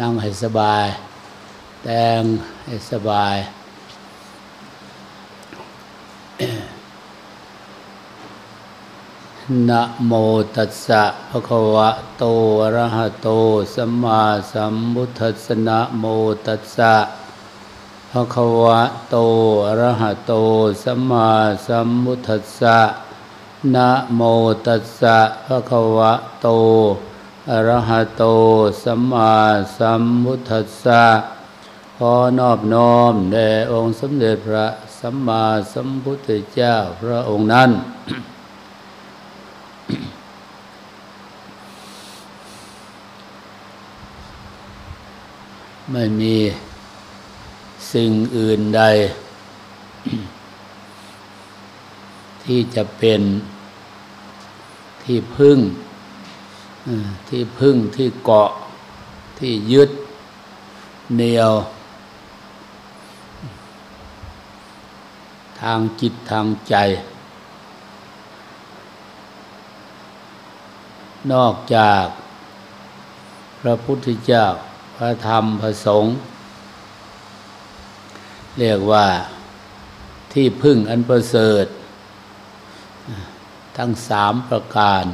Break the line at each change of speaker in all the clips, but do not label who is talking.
นั่งให้สบาย แต่งให้สบาย นะโมตัสสะภะคะวะโตอะระหะโต สัมมาสัมพุทธัสสะนะโมตัสสะภะคะวะโตอะระหะโต สัมมาสัมพุทธัสสะนะโมตัสสะภะคะวะโต อรหะโตสัมมาสัมพุทธัสสะขอนอบน้อมแด่องค์สมเด็จพระสัมมาสัมพุทธเจ้าพระองค์นั้น ไม่มีสิ่งอื่นใด ที่จะเป็นที่พึ่ง ที่พึ่งที่เกาะที่ยึดเหนียว ทางจิตทางใจ นอกจากพระพุทธเจ้า พระธรรมพระสงฆ์เรียกว่าที่พึ่งอันประเสริฐ ทั้งสามประการ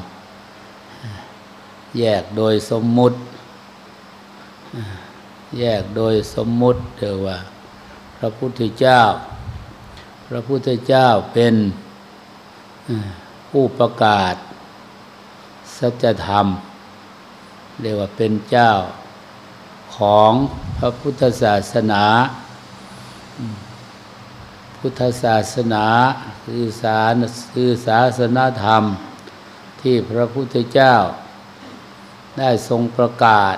แยกโดยสมมุติ แยกโดยสมมุติเรียกว่า พระพุทธเจ้า พระพุทธเจ้าเป็นผู้ประกาศ สัจธรรม เรียกว่าเป็นเจ้าของพระพุทธศาสนา พุทธศาสนาคือสารคือศาสนาธรรม ที่พระพุทธเจ้า ได้ทรงประกาศ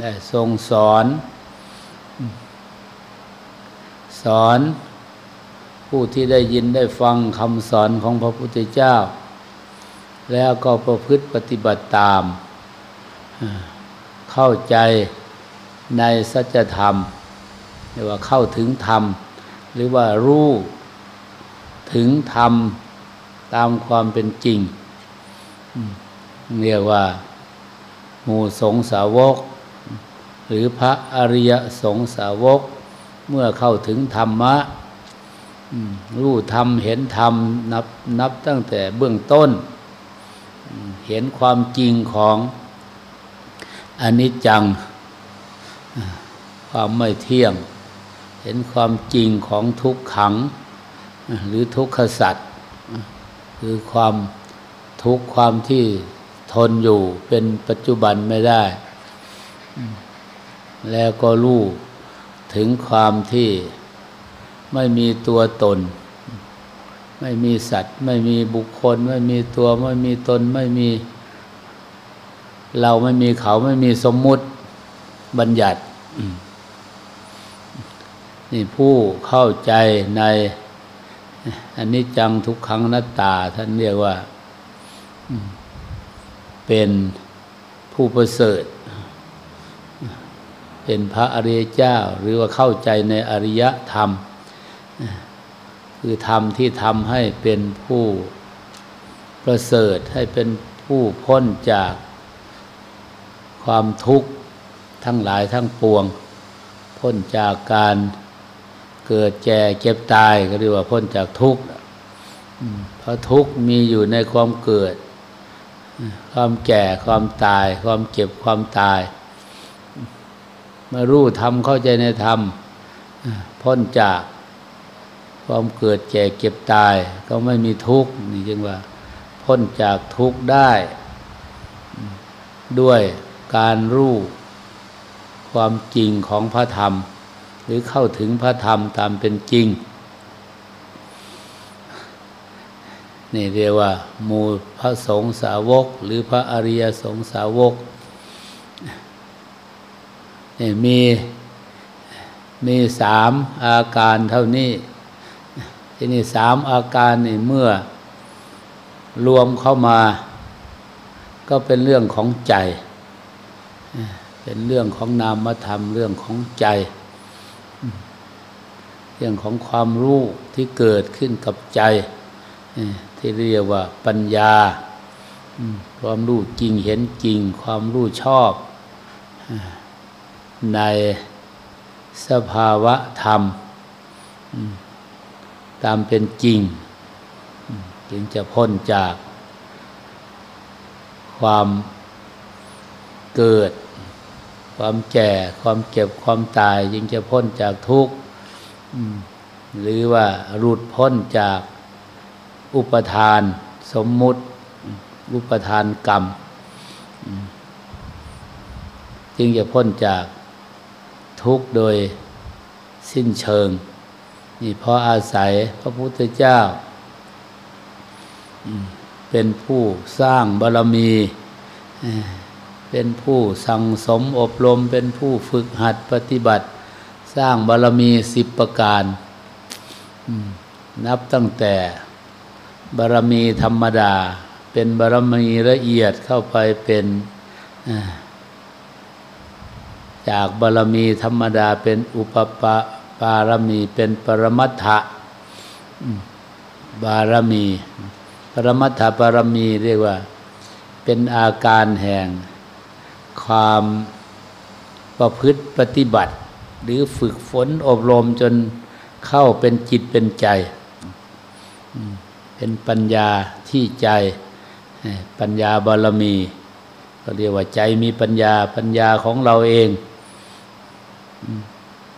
ได้ทรงสอน สอน ผู้ที่ได้ยินได้ฟังคำสอนของพระพุทธเจ้า แล้วก็ประพฤติปฏิบัติตาม เข้าใจในสัจธรรมเรียกว่าเข้าถึงธรรม หรือว่ารู้ถึงธรรมตามความเป็นจริงเรียกว่า หมู่สงสาวก หรือพระอริยสงสาวก เมื่อเข้าถึงธรรมะรู้ธรรมเห็นธรรมนับนับตั้งแต่เบื้องต้น เห็นความจริงของอนิจจัง ความไม่เที่ยง เห็นความจริงของทุกขัง หรือทุกขสัตว์คือความทุกข์ความที่ นอยู่เป็นปัจจุบันไม่ได้ แล้วก็รู้ถึงความที่ไม่มีตัวตน ไม่มีสัตว์ ไม่มีบุคคล ไม่มีตัวไม่มีตนไม่มี เราไม่มีเขาไม่มีสมมุติบัญญัตินี่ผู้เข้าใจในอันนี้จังทุกขังนัตตา ท่านเรียกว่า เป็นผู้ประเสริฐ เป็นพระอริยเจ้าหรือว่าเข้าใจในอริยธรรม คือธรรมที่ทำให้เป็นผู้ประเสริฐให้เป็นผู้พ้นจากความทุกข์ทั้งหลายทั้งปวง พ้นจากการเกิดแก่เก็บตายก็เรียกว่าพ้นจากทุกข์เพราะทุกข์มีอยู่ในความเกิด ความแก่ความตาย ความเก็บความตาย มารู้ธรรมเข้าใจในธรรมพ้นจากความเกิดแก่เก็บตาย ก็ไม่มีทุกข์นี่จึงว่า พ้นจากทุกข์ได้ ด้วยการรู้ความจริงของพระธรรม หรือเข้าถึงพระธรรมตามเป็นจริง นี่เรียกว่ามูพระสงฆ์สาวก หรือพระอริยสงฆ์สาวกนี่มีมีสามอาการเท่านี้ ที่นี่สามอาการนี่เมื่อรวมเข้ามา ก็เป็นเรื่องของใจ เป็นเรื่องของนามธรรมเรื่องของใจ เรื่องของความรู้ที่เกิดขึ้นกับใจ ที่เรียกว่าปัญญา ความรู้จริงเห็นจริง ความรู้ชอบ ในสภาวะธรรม ตามเป็นจริง จึงจะพ้นจาก ความเกิด ความแก่ ความเก็บความตาย จึงจะพ้นจากทุกข์หรือว่าหลุดพ้นจาก อุปทาน สมมุติ อุปทานกรรม จึงจะพ้นจากทุกข์โดยสิ้นเชิง นี่เพราะอาศัยพระพุทธเจ้า เป็นผู้สร้างบารมี เป็นผู้สั่งสมอบรม เป็นผู้ฝึกหัดปฏิบัติ สร้างบารมีสิบประการ นับตั้งแต่ บารมีธรรมดา เป็นบารมีละเอียดเข้าไปเป็นจากบารมีธรรมดาเป็นอุปปาปารมีเป็นปรมัตถะบารมี ปรมัตถบารมีเรียกว่า เป็นอาการแห่ง ความประพฤติปฏิบัติ หรือฝึกฝนอบรมจนเข้าเป็นจิตเป็นใจ เป็นปัญญาที่ใจปัญญาบารมีก็เรียกว่าใจมีปัญญาปัญญาของเราเอง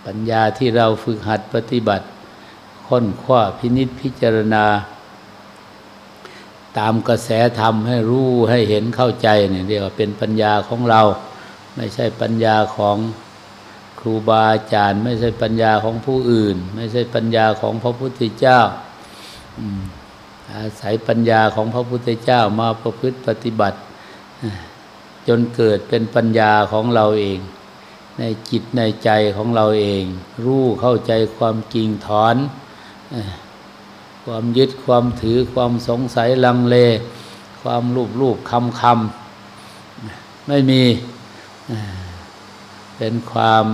ปัญญาที่เราฝึกหัดปฏิบัติ ค้นคว้าพินิษพิจารณา ตามกระแสธรรมให้รู้ให้เห็นเข้าใจเนี่ยเรียกว่าเป็นปัญญาของเรา ไม่ใช่ปัญญาของครูบาอาจารย์ ไม่ใช่ปัญญาของผู้อื่น ไม่ใช่ปัญญาของพระพุทธเจ้า อาศัยปัญญาของพระพุทธเจ้ามาประพฤติปฏิบัติ จนเกิดเป็นปัญญาของเราเอง ในจิตในใจของเราเอง รู้เข้าใจความจริงถอน ความยึดความถือความสงสัยลังเล ความรูปรูปคำคำไม่มีเป็นความ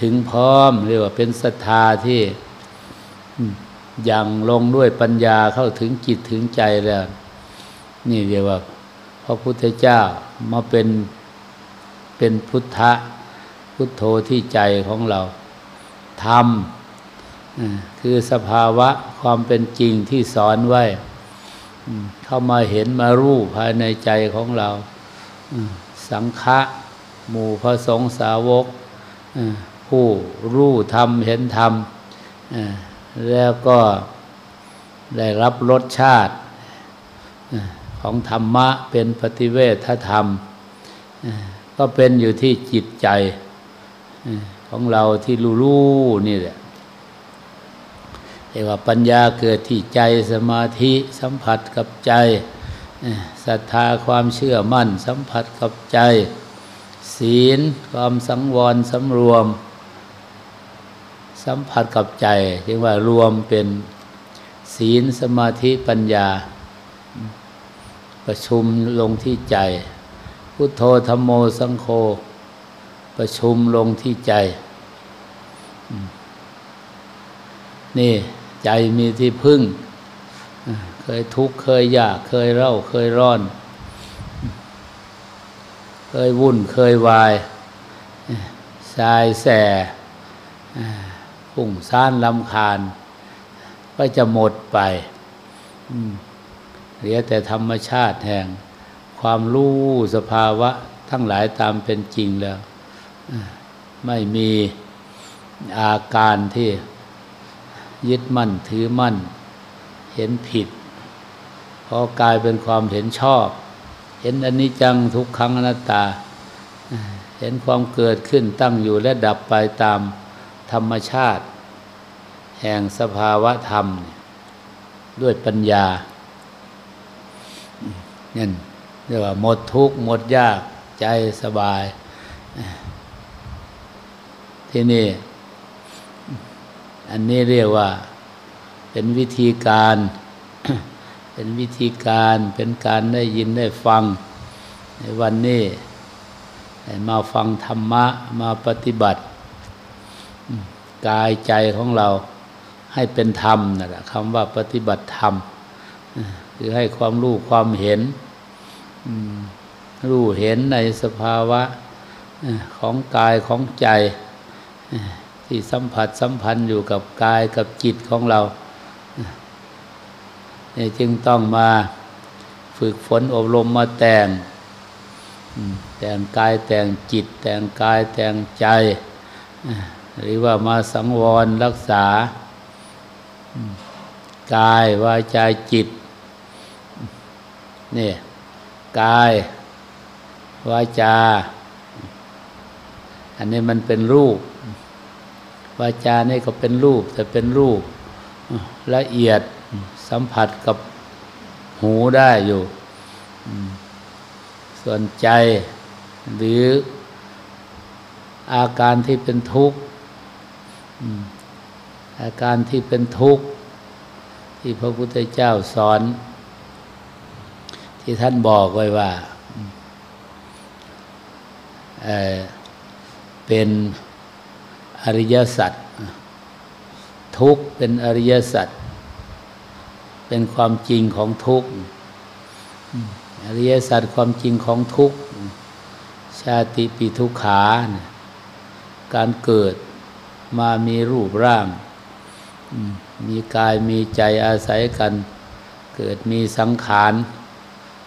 ถึงพร้อมเรียกว่าเป็นศรัทธาที่ อยังลงด้วยปัญญาเข้าถึงจิตถึงใจแล้ว นี่เรียกว่า พระพุทธเจ้ามาเป็นเป็นพุทธะพุทโธที่ใจของเราทำคือสภาวะความเป็นจริงที่สอนไว้ เข้ามาเห็นมารู้ภายในใจของเรา สังฆะหมู่พระสงฆ์สาวกผู้รู้ธรรมเห็นธรรม แล้วก็ได้รับรสชาติของธรรมะเป็นปฏิเวทธรรม ก็เป็นอยู่ที่จิตใจของเราที่รู้รู้นี่แหละเรียกว่าปัญญาเกิดที่ใจสมาธิสัมผัสกับใจศรัทธาความเชื่อมั่น สัมผัสกับใจ ศีลความสังวรสำรวม สัมผัสกับใจเรียกว่ารวมเป็นศีลสมาธิปัญญา ประชุมลงที่ใจ พุทโธธรรมโมสังโฆประชุมลงที่ใจ นี่ใจมีที่พึ่ง เคยทุกข์เคยยากเคยเร่าเคยร้อน เคยวุ่นเคยวายสายแส่ พุ่งซ่านลำคาญ ก็จะหมดไปเหลือแต่ธรรมชาติแห่ง ความรู้สภาวะทั้งหลายตามเป็นจริงแล้ว ไม่มีอาการที่ยึดมั่นถือมั่น เห็นผิดพอกลายเป็นความเห็นชอบ เห็นอนิจจังทุกครั้งอนัตตา เห็นความเกิดขึ้นตั้งอยู่และดับไปตาม ธรรมชาติ แห่งสภาวะธรรม ด้วยปัญญาเนี่ยเรียกว่าหมดทุกข์หมดยากใจสบาย ที่นี่ อันนี้เรียกว่า เป็นวิธีการ เป็นวิธีการเป็นการได้ยินได้ฟัง ในวันนี้มาฟังธรรมะมาปฏิบัติ กายใจของเราให้เป็นธรรมนั่นแหละคำว่าปฏิบัติธรรมคือให้ความรู้ความเห็นรู้เห็นในสภาวะของกายของใจที่สัมผัสสัมพันธ์อยู่กับกายกับจิตของเราเนี่ยจึงต้องมาฝึกฝนอบรมมาแต่ง แต่งกายแต่งจิต แต่งกายแต่งใจ หรือว่ามาสังวรรักษา กายวาจาจิตนี่กายวาจา อันนี้มันเป็นรูป วาจานี่ก็เป็นรูป แต่เป็นรูปละเอียดสัมผัสกับหูได้อยู่ ส่วนใจหรืออาการที่เป็นทุกข์ อาการที่เป็นทุกข์ ที่พระพุทธเจ้าสอน ที่ท่านบอกไว้ว่าเเป็นอริยสัจทุกข์เป็นอริยสัจเป็นความจริงของทุกข์อริยสัจความจริงของทุกข์ชาติปีทุกขา การเกิด มามีรูปร่าง มีกายมีใจอาศัยกัน เกิดมีสังขาร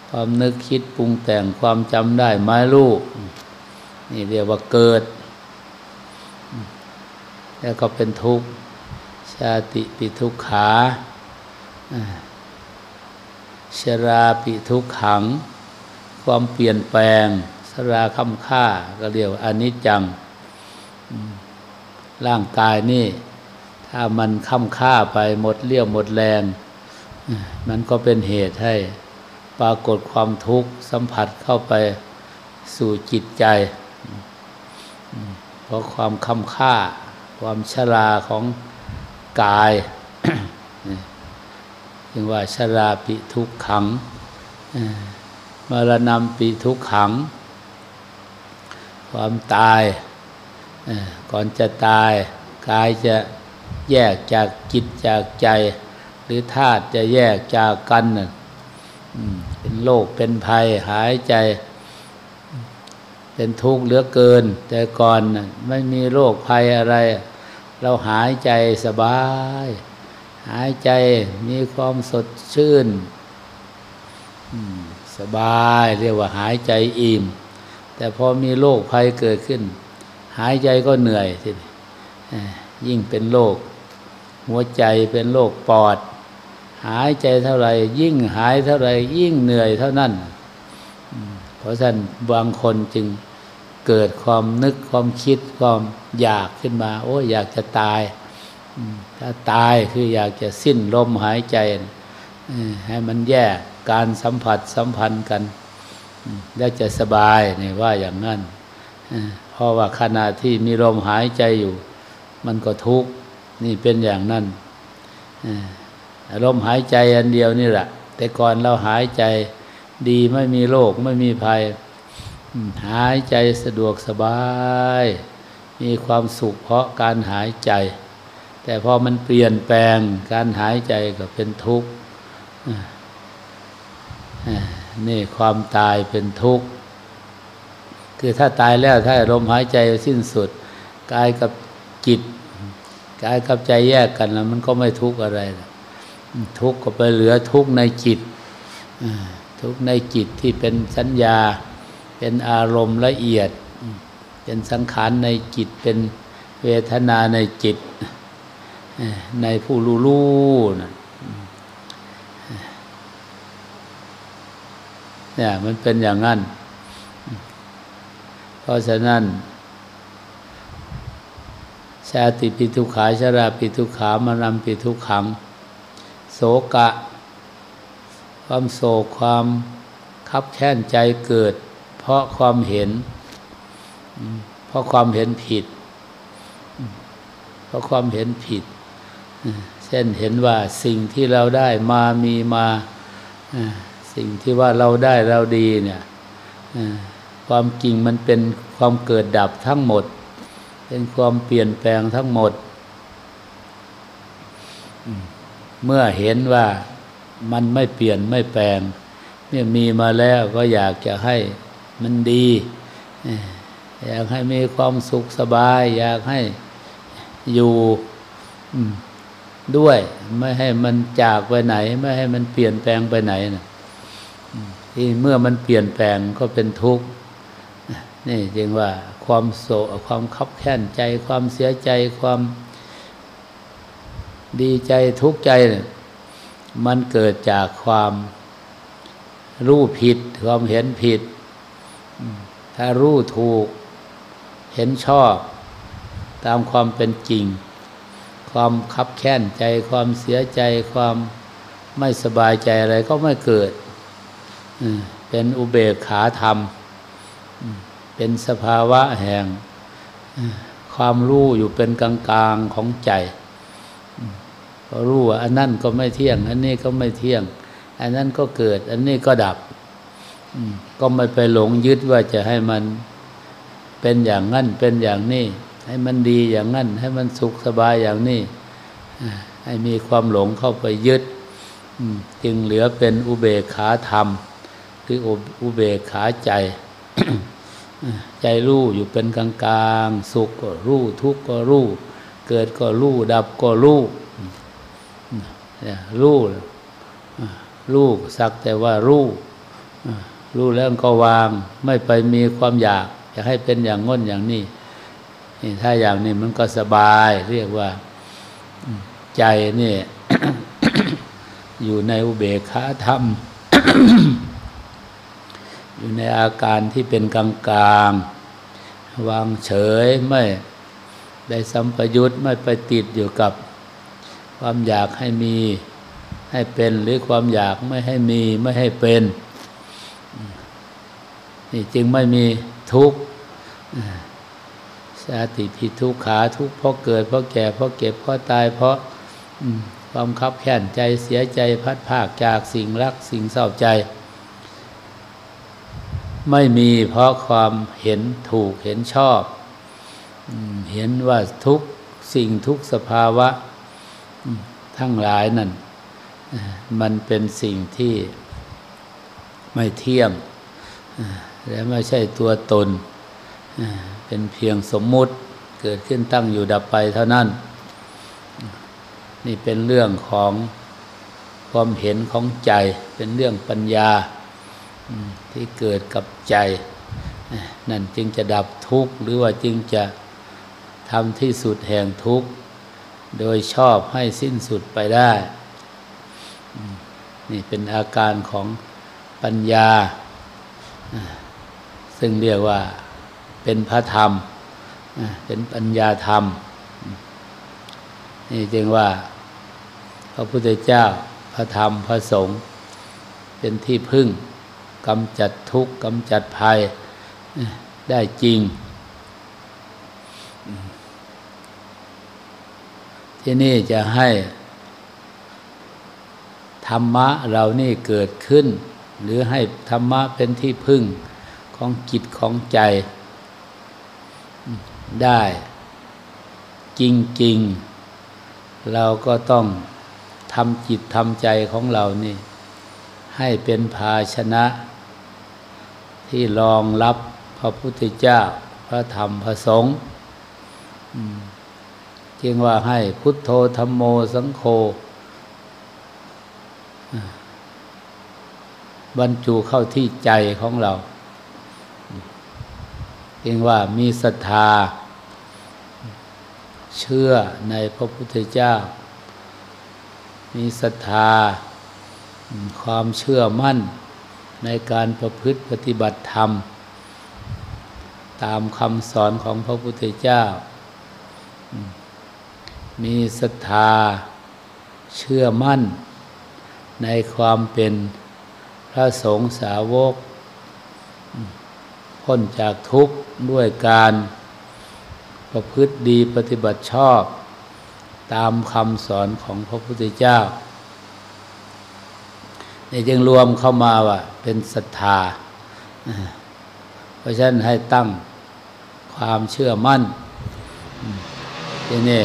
ความนึกคิดปรุงแต่งความจำได้ไม่รู้นี่เรียกว่าเกิด แล้วก็เป็นทุกข์ ชาติปิทุกขาชราปิทุกขัง ความเปลี่ยนแปลง สราคำค่าก็เรียกว่าอนิจจัง ร่างกายนี่ ถ้ามันค่ำค่าไปหมดเลี้ยวหมดแรง มันก็เป็นเหตุให้ปรากฏความทุกข์สัมผัสเข้าไปสู่จิตใจ เพราะความค่ำค่า ความชราของกายจึงว่าชราปิทุกขังมรณะปิทุกขัง ความตาย ก่อนจะตายกายจะแยกจากจิตจากใจ หรือธาตุจะแยกจากกันเป็นโรคเป็นภัยหายใจ เป็นทุกข์เหลือเกิน แต่ก่อนไม่มีโรคภัยอะไร เราหายใจสบาย หายใจมีความสดชื่นสบายเรียกว่าหายใจอิ่ม แต่พอมีโรคภัยเกิดขึ้น หายใจก็เหนื่อยทียิ่งเป็นโรคหัวใจเป็นโรคปอด หายใจเท่าไรยิ่งหายเท่าไรยิ่งเหนื่อยเท่านั้น เพราะฉะนั้นบางคนจึงเกิดความนึกความคิดความอยากขึ้นมา โอ้อยากจะตายถ้าตายคืออยากจะสิ้นลมหายใจ ให้มันแยกการสัมผัสสัมพันธ์กัน แล้วจะสบายนี่ว่าอย่างนั้น ราะว่าขณะที่มีลมหายใจอยู่ มันก็ทุกข์นี่เป็นอย่างนั้นลมหายใจอันเดียวนี่แหละ แต่ก่อนเราหายใจดีไม่มีโรคไม่มีภัย หายใจสะดวกสบาย มีความสุขเพราะการหายใจ แต่พอมันเปลี่ยนแปลงการหายใจก็เป็นทุกข์นี่ความตายเป็นทุกข์ คือถ้าตายแล้วถ้าลมหายใจสิ้นสุดกายกับจิตกายกับใจแยกกันแล้วมันก็ไม่ทุกข์อะไร ทุกข์ก็ไปเหลือทุกข์ในจิตทุกข์ในจิตที่เป็นสัญญา เป็นอารมณ์ละเอียด เป็นสังขารในจิตเป็นเวทนาในจิตในผู้รู้รู้นะเนี่ยมันเป็นอย่างนั้น ราะฉะนั้น ชาติปิทุขาชราปิทุขามานำปิทุขัง โศกะ ความโศกความคับแค้นใจเกิด เพราะความเห็น เพราะความเห็นผิด เพราะความเห็นผิด เช่นเห็นว่าสิ่งที่เราได้มามีมา สิ่งที่ว่าเราได้เราดีเนี่ย ความจริงมันเป็นความเกิดดับทั้งหมด เป็นความเปลี่ยนแปลงทั้งหมด เมื่อเห็นว่ามันไม่เปลี่ยนไม่แปลงเมื่อมีมาแล้วก็อยากจะให้มันดี อยากให้มีความสุขสบาย อยากให้อยู่ด้วย ไม่ให้มันจากไปไหน ไม่ให้มันเปลี่ยนแปลงไปไหนนะที่เมื่อมันเปลี่ยนแปลงก็เป็นทุกข์ นี่จึงว่าความโศกความคับแค้นใจ ความเสียใจความดีใจทุกข์ใจ มันเกิดจากความรู้ผิด ความเห็นผิด ถ้ารู้ถูก เห็นชอบ ตามความเป็นจริง ความคับแค้นใจ ความเสียใจ ความไม่สบายใจอะไรก็ไม่เกิด เป็นอุเบกขาธรรม เป็นสภาวะแห่ง ความรู้อยู่เป็นกลางๆของใจรู้ว่าอันนั้นก็ไม่เที่ยง อันนี้ก็ไม่เที่ยง อันนั้นก็เกิด อันนี้ก็ดับก็ไม่ไปหลงยึดว่าจะให้มันเป็นอย่างนั้นเป็นอย่างนี้ ให้มันดีอย่างนั้น ให้มันสุขสบายอย่างนี้ให้มีความหลงเข้าไปยึดจึงเหลือเป็นอุเบกขาธรรม คืออุเบกขาใจ ใจรู้อยู่เป็นกลางกลางสุขก็รู้ ทุกข์ก็รู้ เกิดก็รู้ ดับก็รู้รู้รู้สักแต่ว่ารู้รู้แล้วก็วาง ไม่ไปมีความอยาก อยากให้เป็นอย่างง้นอย่างนี้นี่ถ้าอย่างนี้มันก็สบาย เรียกว่าใจนี่ อยู่ในอุเบกขาธรรม อยู่ในอาการที่เป็นกลางกลางวางเฉยไม่ได้สัมปยุตไม่ไปติดอยู่กับความอยากให้มีให้เป็นหรือความอยากไม่ให้มีไม่ให้เป็นนี่จึงไม่มีทุกข์ชาติพิทุกขาทุกข์เพราะเกิดเพราะแก่เพราะเก็บเพราะตายเพราะความคับแค้นใจเสียใจพัดภาคจากสิ่งรักสิ่งเศร้าใจ ไม่มีเพราะความเห็นถูกเห็นชอบ เห็นว่าทุกสิ่งทุกสภาวะทั้งหลายนั่น มันเป็นสิ่งที่ไม่เที่ยง และไม่ใช่ตัวตน เป็นเพียงสมมุติเกิดขึ้นตั้งอยู่ดับไปเท่านั้น นี่เป็นเรื่องของความเห็นของใจ เป็นเรื่องปัญญา ที่เกิดกับใจ นั่นจึงจะดับทุกข์หรือว่าจึงจะทำที่สุดแห่งทุกข์ โดยชอบให้สิ้นสุดไปได้ นี่เป็นอาการของปัญญา ซึ่งเรียกว่าเป็นพระธรรม เป็นปัญญาธรรม นี่จึงว่าพระพุทธเจ้าพระธรรมพระสงฆ์เป็นที่พึ่ง กำจัดทุกข์กำจัดภัยได้จริง ที่นี่จะให้ธรรมะเรานี่เกิดขึ้น หรือให้ธรรมะเป็นที่พึ่งของจิตของใจได้ จริง ๆ เราก็ต้องทำจิตทำใจของเรานี่ ให้เป็นภาชนะ ที่รองรับพระพุทธเจ้า พระธรรมพระสงฆ์จึงว่าให้พุทโธธรรมโมสังโฆบรรจุเข้าที่ใจของเราจึงว่ามีศรัทธา เชื่อในพระพุทธเจ้า มีศรัทธา ความเชื่อมั่น ในการประพฤติปฏิบัติธรรม ตามคำสอนของพระพุทธเจ้า มีศรัทธาเชื่อมั่น ในความเป็นพระสงฆ์สาวก พ้นจากทุกข์ด้วยการประพฤติดีปฏิบัติชอบ ตามคำสอนของพระพุทธเจ้า นี่จึงรวมเข้ามาว่า เป็นศรัทธา เพราะฉะนั้นให้ตั้งความเชื่อมั่นที่นี่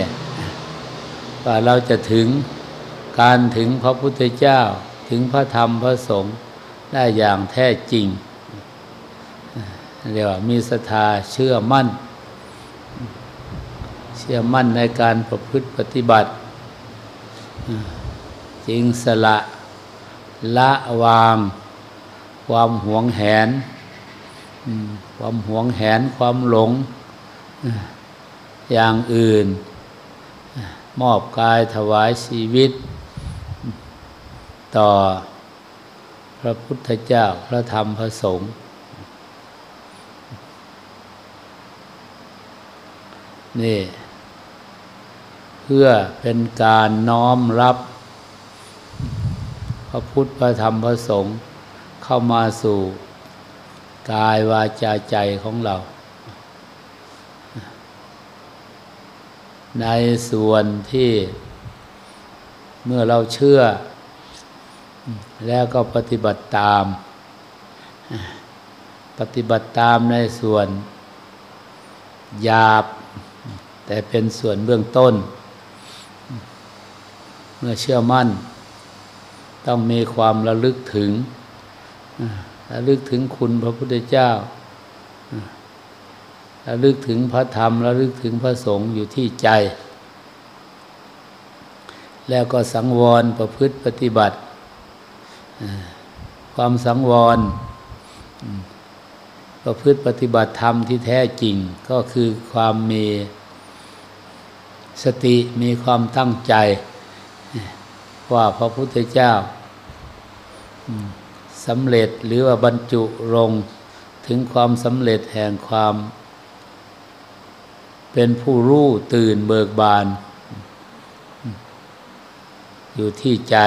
ว่าเราจะถึงการถึงพระพุทธเจ้าถึงพระธรรมพระสงฆ์ได้อย่างแท้จริงเรียกว่ามีศรัทธาเชื่อมั่น เชื่อมั่นในการประพฤติปฏิบัติจริงสละ ละวาง ความหวงแหน ความหวงแหนความหลง อย่างอื่น มอบกายถวายชีวิต ต่อพระพุทธเจ้าพระธรรมพระสงฆ์นี่ เพื่อเป็นการน้อมรับ ระพุทธพระธรรมพระสงฆ์เข้ามาสู่กายวาจาใจของเรา ในส่วนที่เมื่อเราเชื่อ แล้วก็ปฏิบัติตาม ปฏิบัติตามในส่วนหยาบ แต่เป็นส่วนเบื้องต้น เมื่อเชื่อมั่น ต้องมีความระลึกถึงระลึกถึงคุณพระพุทธเจ้าระลึกถึงพระธรรมระลึกถึงพระสงฆ์อยู่ที่ใจ แล้วก็สังวรประพฤติปฏิบัติ ความสังวร ประพฤติปฏิบัติธรรมที่แท้จริง ก็คือความมีสติมีความตั้งใจ ว่าพระพุทธเจ้าสำเร็จหรือว่าบรรจุลงถึงความสำเร็จแห่งความ เป็นผู้รู้ตื่นเบิกบาน อยู่ที่ใจ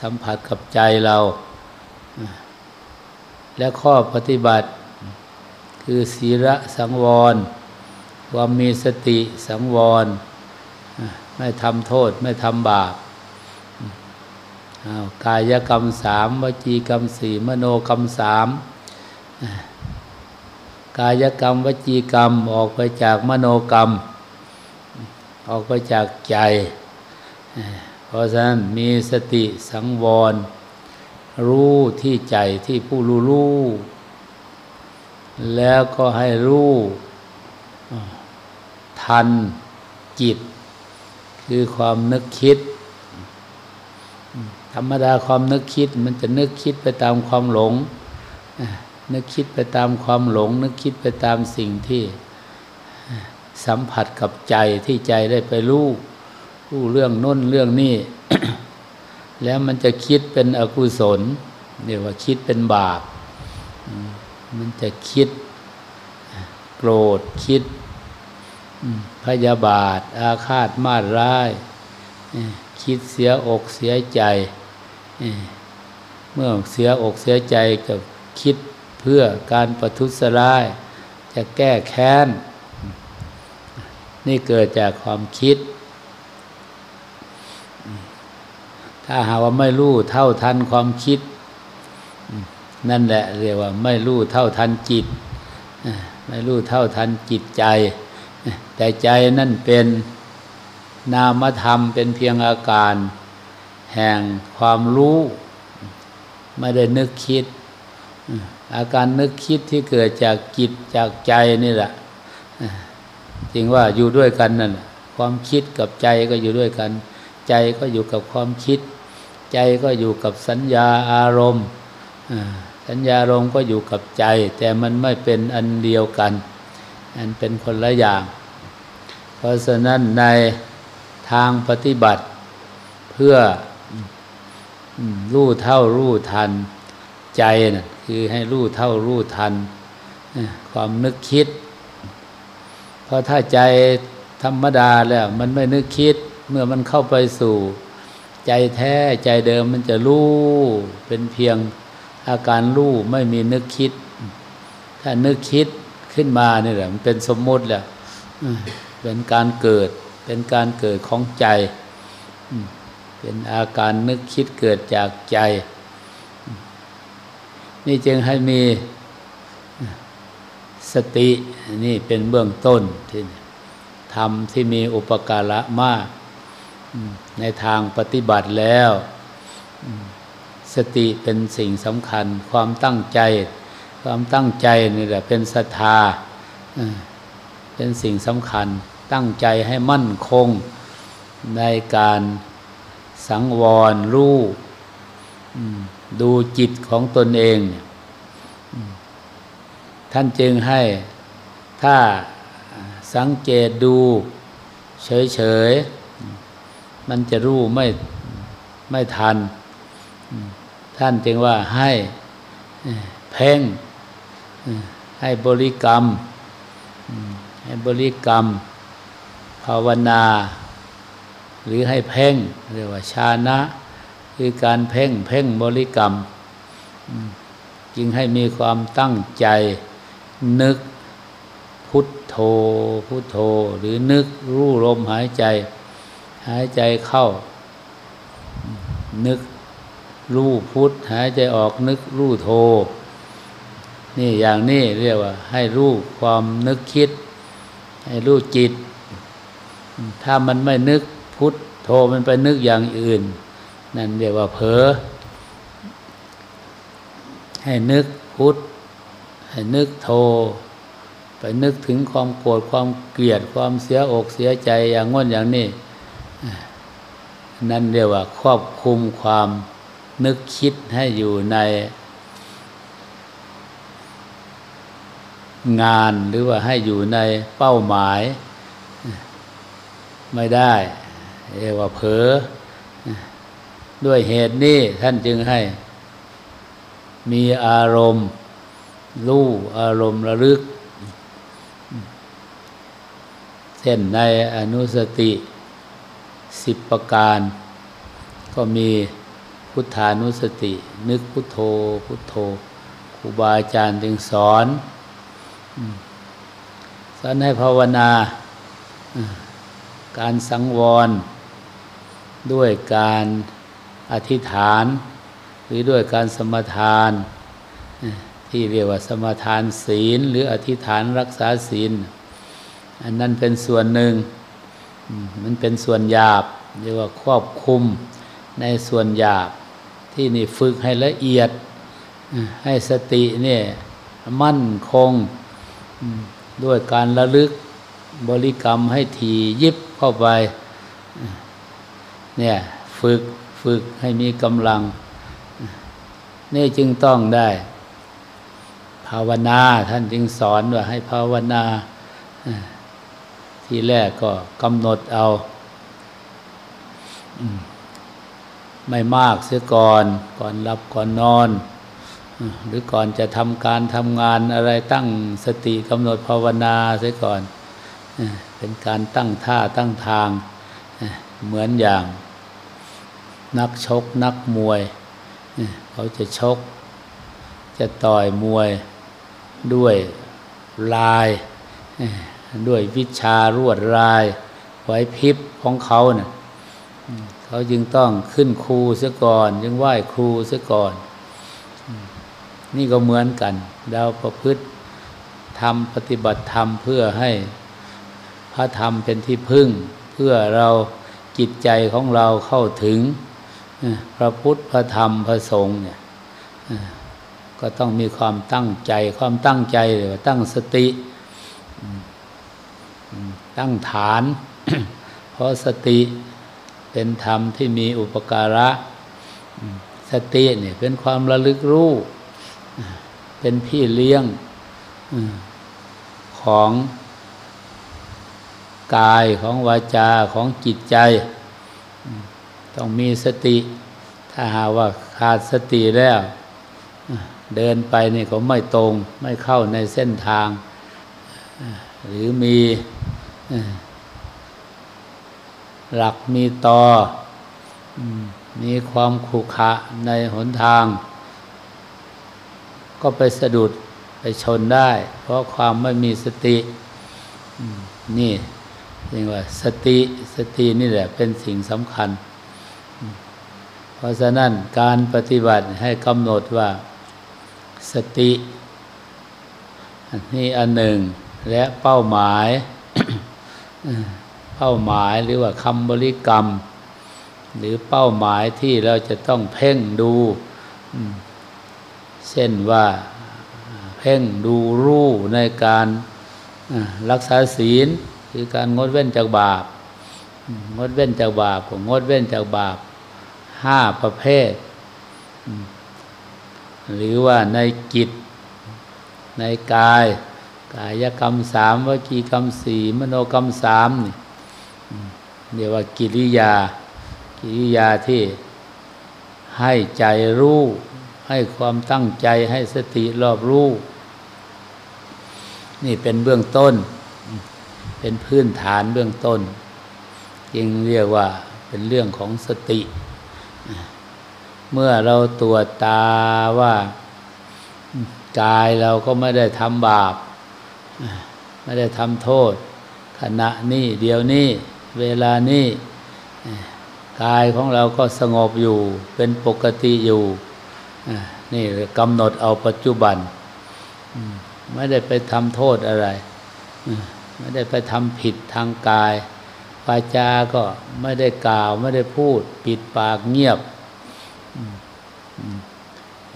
สัมผัสกับใจเรา และข้อปฏิบัติ คือศีระสังวร ความมีสติสังวร ไม่ทำโทษ ไม่ทำบาปกายกรรมสามวจีกรรมสี่มโนกรรมสามกายกรรมวจีกรรมออกไปจากมโนกรรม ออกไปจากใจ เพราะฉะนั้นมีสติสังวร รู้ที่ใจที่ผู้รู้รู้แล้วก็ให้รู้ทันจิต คือความนึกคิด ธรรมดาความนึกคิด มันจะนึกคิดไปตามความหลง นึกคิดไปตามความหลง นึกคิดไปตามสิ่งที่สัมผัสกับใจที่ใจได้ไปรู้รู้เรื่องน้นเรื่องนี้แล้วมันจะคิดเป็นอกุศลเรียกว่าคิดเป็นบาป มันจะคิดโกรธคิด พยาบาท อาฆาตมาร้าย คิดเสียอกเสียใจ เมื่อเสียอกเสียใจก็คิดเพื่อการประทุษร้าย จะแก้แค้น นี่เกิดจากความคิด ถ้าหาว่าไม่รู้เท่าทันความคิด นั่นแหละเรียกว่าไม่รู้เท่าทันจิต ไม่รู้เท่าทันจิตใจ แต่ใจนั่นเป็นนามธรรมเป็นเพียงอาการ แห่งความรู้ ไม่ได้นึกคิด อาการนึกคิดที่เกิดจากจิตจากใจนี่แหละจริงว่าอยู่ด้วยกันนั่นความคิดกับใจก็อยู่ด้วยกัน ใจก็อยู่กับความคิด ใจก็อยู่กับสัญญาอารมณ์สัญญาอารมณ์ก็อยู่กับใจ แต่มันไม่เป็นอันเดียวกัน อันเป็นคนละอย่าง เพราะฉะนั้นในทางปฏิบัติเพื่อรู้เท่ารู้ทันใจนะคือให้รู้เท่ารู้ทัน ความนึกคิด เพราะถ้าใจธรรมดาแล้ว มันไม่นึกคิดเมื่อมันเข้าไปสู่ ใจแท้ใจเดิมมันจะรู้เป็นเพียงอาการรู้ไม่มีนึกคิด ถ้านึกคิดขึ้นมาเนี่ยแหละมันเป็นสมมติแหละ เป็นการเกิด เป็นการเกิดของใจ เป็นอาการนึกคิดเกิดจากใจ นี่จึงให้มีสตินี่เป็นเบื้องต้นที่ทำที่มีอุปการะมากในทางปฏิบัติแล้ว สติเป็นสิ่งสำคัญ ความตั้งใจ ความตั้งใจนี่แหละเป็นศรัทธา เป็นสิ่งสำคัญตั้งใจให้มั่นคงในการสังวรรู้ดูจิตของตนเอง ท่านจึงให้ถ้าสังเกตดูเฉยๆ มันจะรู้ไม่ไม่ทัน ท่านจึงว่าให้เพ่งให้บริกรรม ให้บริกรรม ภาวนา หรือให้เพ่งเรียกว่าชานะ คือการเพ่งเพ่งบริกรรม จึงให้มีความตั้งใจนึกพุทโธพุทโธ หรือนึกรู้ลมหายใจ หายใจเข้า นึกรู้พุทหายใจออกนึกรู้โธนี่อย่างนี้เรียกว่าให้รู้ความนึกคิด ให้รู้จิต ถ้ามันไม่นึกพุทโธมันไปนึกอย่างอื่น นั่นเรียกว่าเผลอให้นึกพุทให้นึกโธไปนึกถึงความโกรธความเกลียดความเสียอกเสียใจอย่างง้นอย่างนี้นั่นเรียกว่าครอบคุมความนึกคิดให้อยู่ใน งานหรือว่าให้อยู่ในเป้าหมาย ไม่ได้เรียกว่าเผลอด้วยเหตุนี้ท่านจึงให้ มีอารมณ์ รู้อารมณ์ระลึก เช่นในอนุสติสิบประการ ก็มีพุทธานุสติ นึกพุทโธพุทโธครูบาอาจารย์จึงสอน สอนให้ภาวนาการสังวร ด้วยการอธิษฐาน หรือด้วยการสมทาน ที่เรียกว่าสมทานศีล หรืออธิษฐานรักษาศีล อันนั้นเป็นส่วนหนึ่ง มันเป็นส่วนหยาบ เรียกว่าควบคุมในส่วนหยาบ ที่นี่ฝึกให้ละเอียดให้สติเนี่ยมั่นคง ด้วยการระลึกบริกรรมให้ทียิบเข้าไป เนี่ยฝึกฝึกให้มีกำลัง นี่จึงต้องได้ ภาวนาท่านจึงสอนว่าให้ภาวนา ทีแรกก็กำหนดเอา ไม่มากเสียก่อน ก่อนหลับก่อนนอน หรือก่อนจะทำการทำงานอะไรตั้งสติกำหนดภาวนาเสียก่อน เป็นการตั้งท่าตั้งทาง เหมือนอย่าง นักชกนักมวย เขาจะชก จะต่อยมวยด้วยลาย ด้วยวิชารวดรายไหวพริบของเขาเนะ่ยเขาจึงต้องขึ้นครูเสียก่อน จึงไหว้ครูเสียก่อน นี่ก็เหมือนกัน เราประพฤติทำปฏิบัติธรรมเพื่อให้พระธรรมเป็นที่พึ่ง เพื่อเราจิตใจของเราเข้าถึงพระพุทธพระธรรมพระสงฆ์เนี่ยก็ต้องมีความตั้งใจ ความตั้งใจหรือตั้งสติ ตั้งฐาน เพราะสติเป็นธรรมที่มีอุปการะ สติเนี่ยเป็นความระลึกรู้ เป็นพี่เลี้ยงของกายของวาจาของจิตใจ ต้องมีสติ ถ้าหาว่าขาดสติแล้ว เดินไปนี่ก็ไม่ตรงไม่เข้าในเส้นทาง หรือมีหลักมีตอมีความขุขะในหนทาง ก็ไปสะดุดไปชนได้ เพราะความไม่มีสตินี่เรียกว่าสติสตินี่แหละเป็นสิ่งสำคัญ เพราะฉะนั้นการปฏิบัติให้กำหนดว่าสตินี่อันหนึ่ง และเป้าหมาย เป้าหมายหรือว่าคำบริกรรม หรือเป้าหมายที่เราจะต้องเพ่งดู เช่นว่าเพ่งดูรู้ในการรักษาศีลคือการงดเว้นจากบาป งดเว้นจากบาปก็งดเว้นจากบาปห้าประเภท หรือว่าในกิจในกาย กายกรรมสามวจีกรรมสี่มโนกรรมสามนี่เรียกว่ากิริยา กิริยาที่ให้ใจรู้ ให้ความตั้งใจให้สติรอบรู้ นี่เป็นเบื้องต้น เป็นพื้นฐานเบื้องต้นจึงเรียกว่าเป็นเรื่องของสติ เมื่อเราตรวจตาว่ากายเราก็ไม่ได้ทำบาป ไม่ได้ทำโทษ ขณะนี้เดี๋ยวนี้เวลานี้กายของเราก็สงบอยู่เป็นปกติอยู่ นี่กำหนดเอาปัจจุบัน ไม่ได้ไปทำโทษอะไร ไม่ได้ไปทำผิดทางกายวาจาก็ไม่ได้กล่าว ไม่ได้พูด ปิดปากเงียบ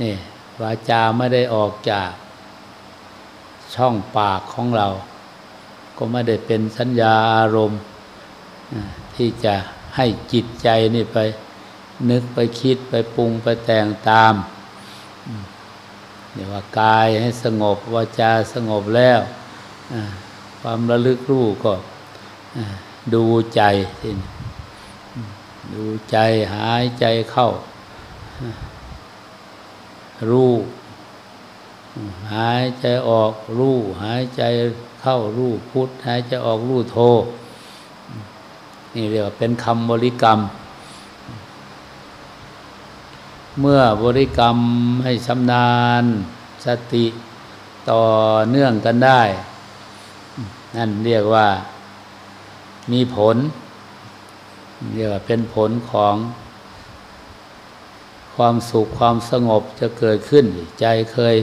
นี่วาจาไม่ได้ออกจากช่องปากของเรา ก็ไม่ได้เป็นสัญญาอารมณ์ที่จะให้จิตใจนี่ไป นึกไปคิดไปปรุงไปแต่งตามเดี๋ยวว่ากายให้สงบวาจาสงบแล้วความระลึกรู้ก็ดูใจสิดูใจหายใจเข้า รู้ หายใจออกรู้ หายใจเข้ารู้พุทธหายใจออกรู้โทนี่เรียกว่าเป็นคำบริกรรม เมื่อบริกรรมให้ชำนาญ สติต่อเนื่องกันได้ นั่นเรียกว่ามีผล เรียกว่าเป็นผลของความสุขความสงบจะเกิดขึ้น ใจเคย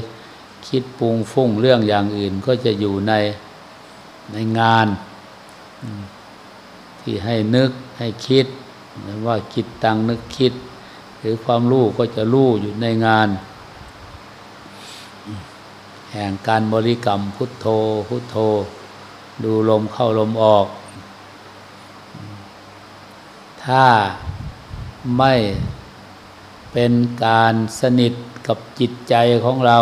คิดปรุงฟุ้งเรื่องอย่างอื่นก็จะอยู่ในในงาน ที่ให้นึกให้คิดว่าคิดตังนึกคิด หรือความรู้ก็จะรู้อยู่ในงาน แห่งการบริกรรมพุทโธพุทโธ ดูลมเข้าลมออก ถ้าไม่เป็นการสนิทกับจิตใจของเรา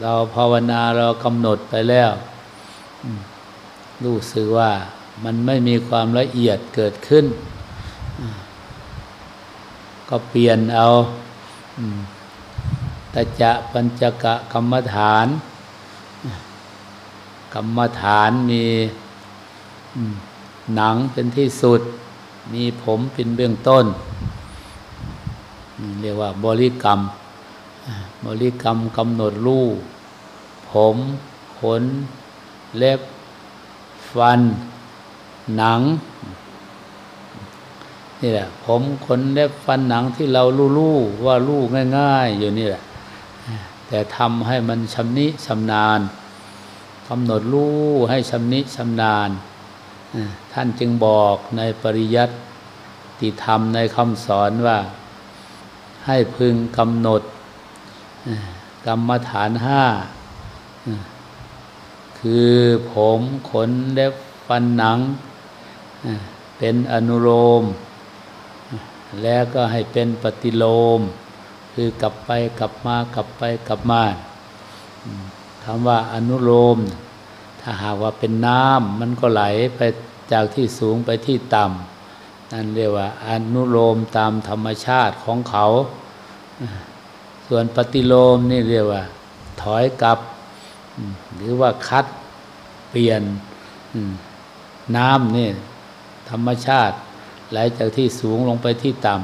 เราภาวนาเรากำหนดไปแล้ว รู้สึกว่ามันไม่มีความละเอียดเกิดขึ้น ก็เปลี่ยนเอาตจะปัญจกะกรรมฐาน กรรมฐานมีหนังเป็นที่สุด มีผมเป็นเบื้องต้น เรียกว่าบริกรรม บริกรรมกำหนดรูผมขน เล็บ ฟัน หนัง นี่แหละ ผมขนเล็บฟันหนังที่เราลู่ๆว่าลู่ง่าย ๆ อยู่นี่แหละ แต่ทำให้มันชำนิชำนาญกำหนดรู้ให้ชำนิชำนาญท่านจึงบอกในปริยัติติธรรมในคำสอนว่า ให้พึงกำหนดกรรมฐานห้าคือผมขนเล็บฟันหนังเป็นอนุโลม แล้วก็ให้เป็นปฏิโลม คือกลับไปกลับมากลับไปกลับมาคำว่าอนุโลม ถ้าหากว่าเป็นน้ำมันก็ไหลไปจากที่สูงไปที่ต่ำนั่นเรียกว่า อนุโลมตามธรรมชาติของเขา ส่วนปฏิโลมนี่เรียกว่า ถอยกลับ หรือว่าคัดเปลี่ยนน้ำนี่ธรรมชาติ ไหลจากที่สูงลงไปที่ต่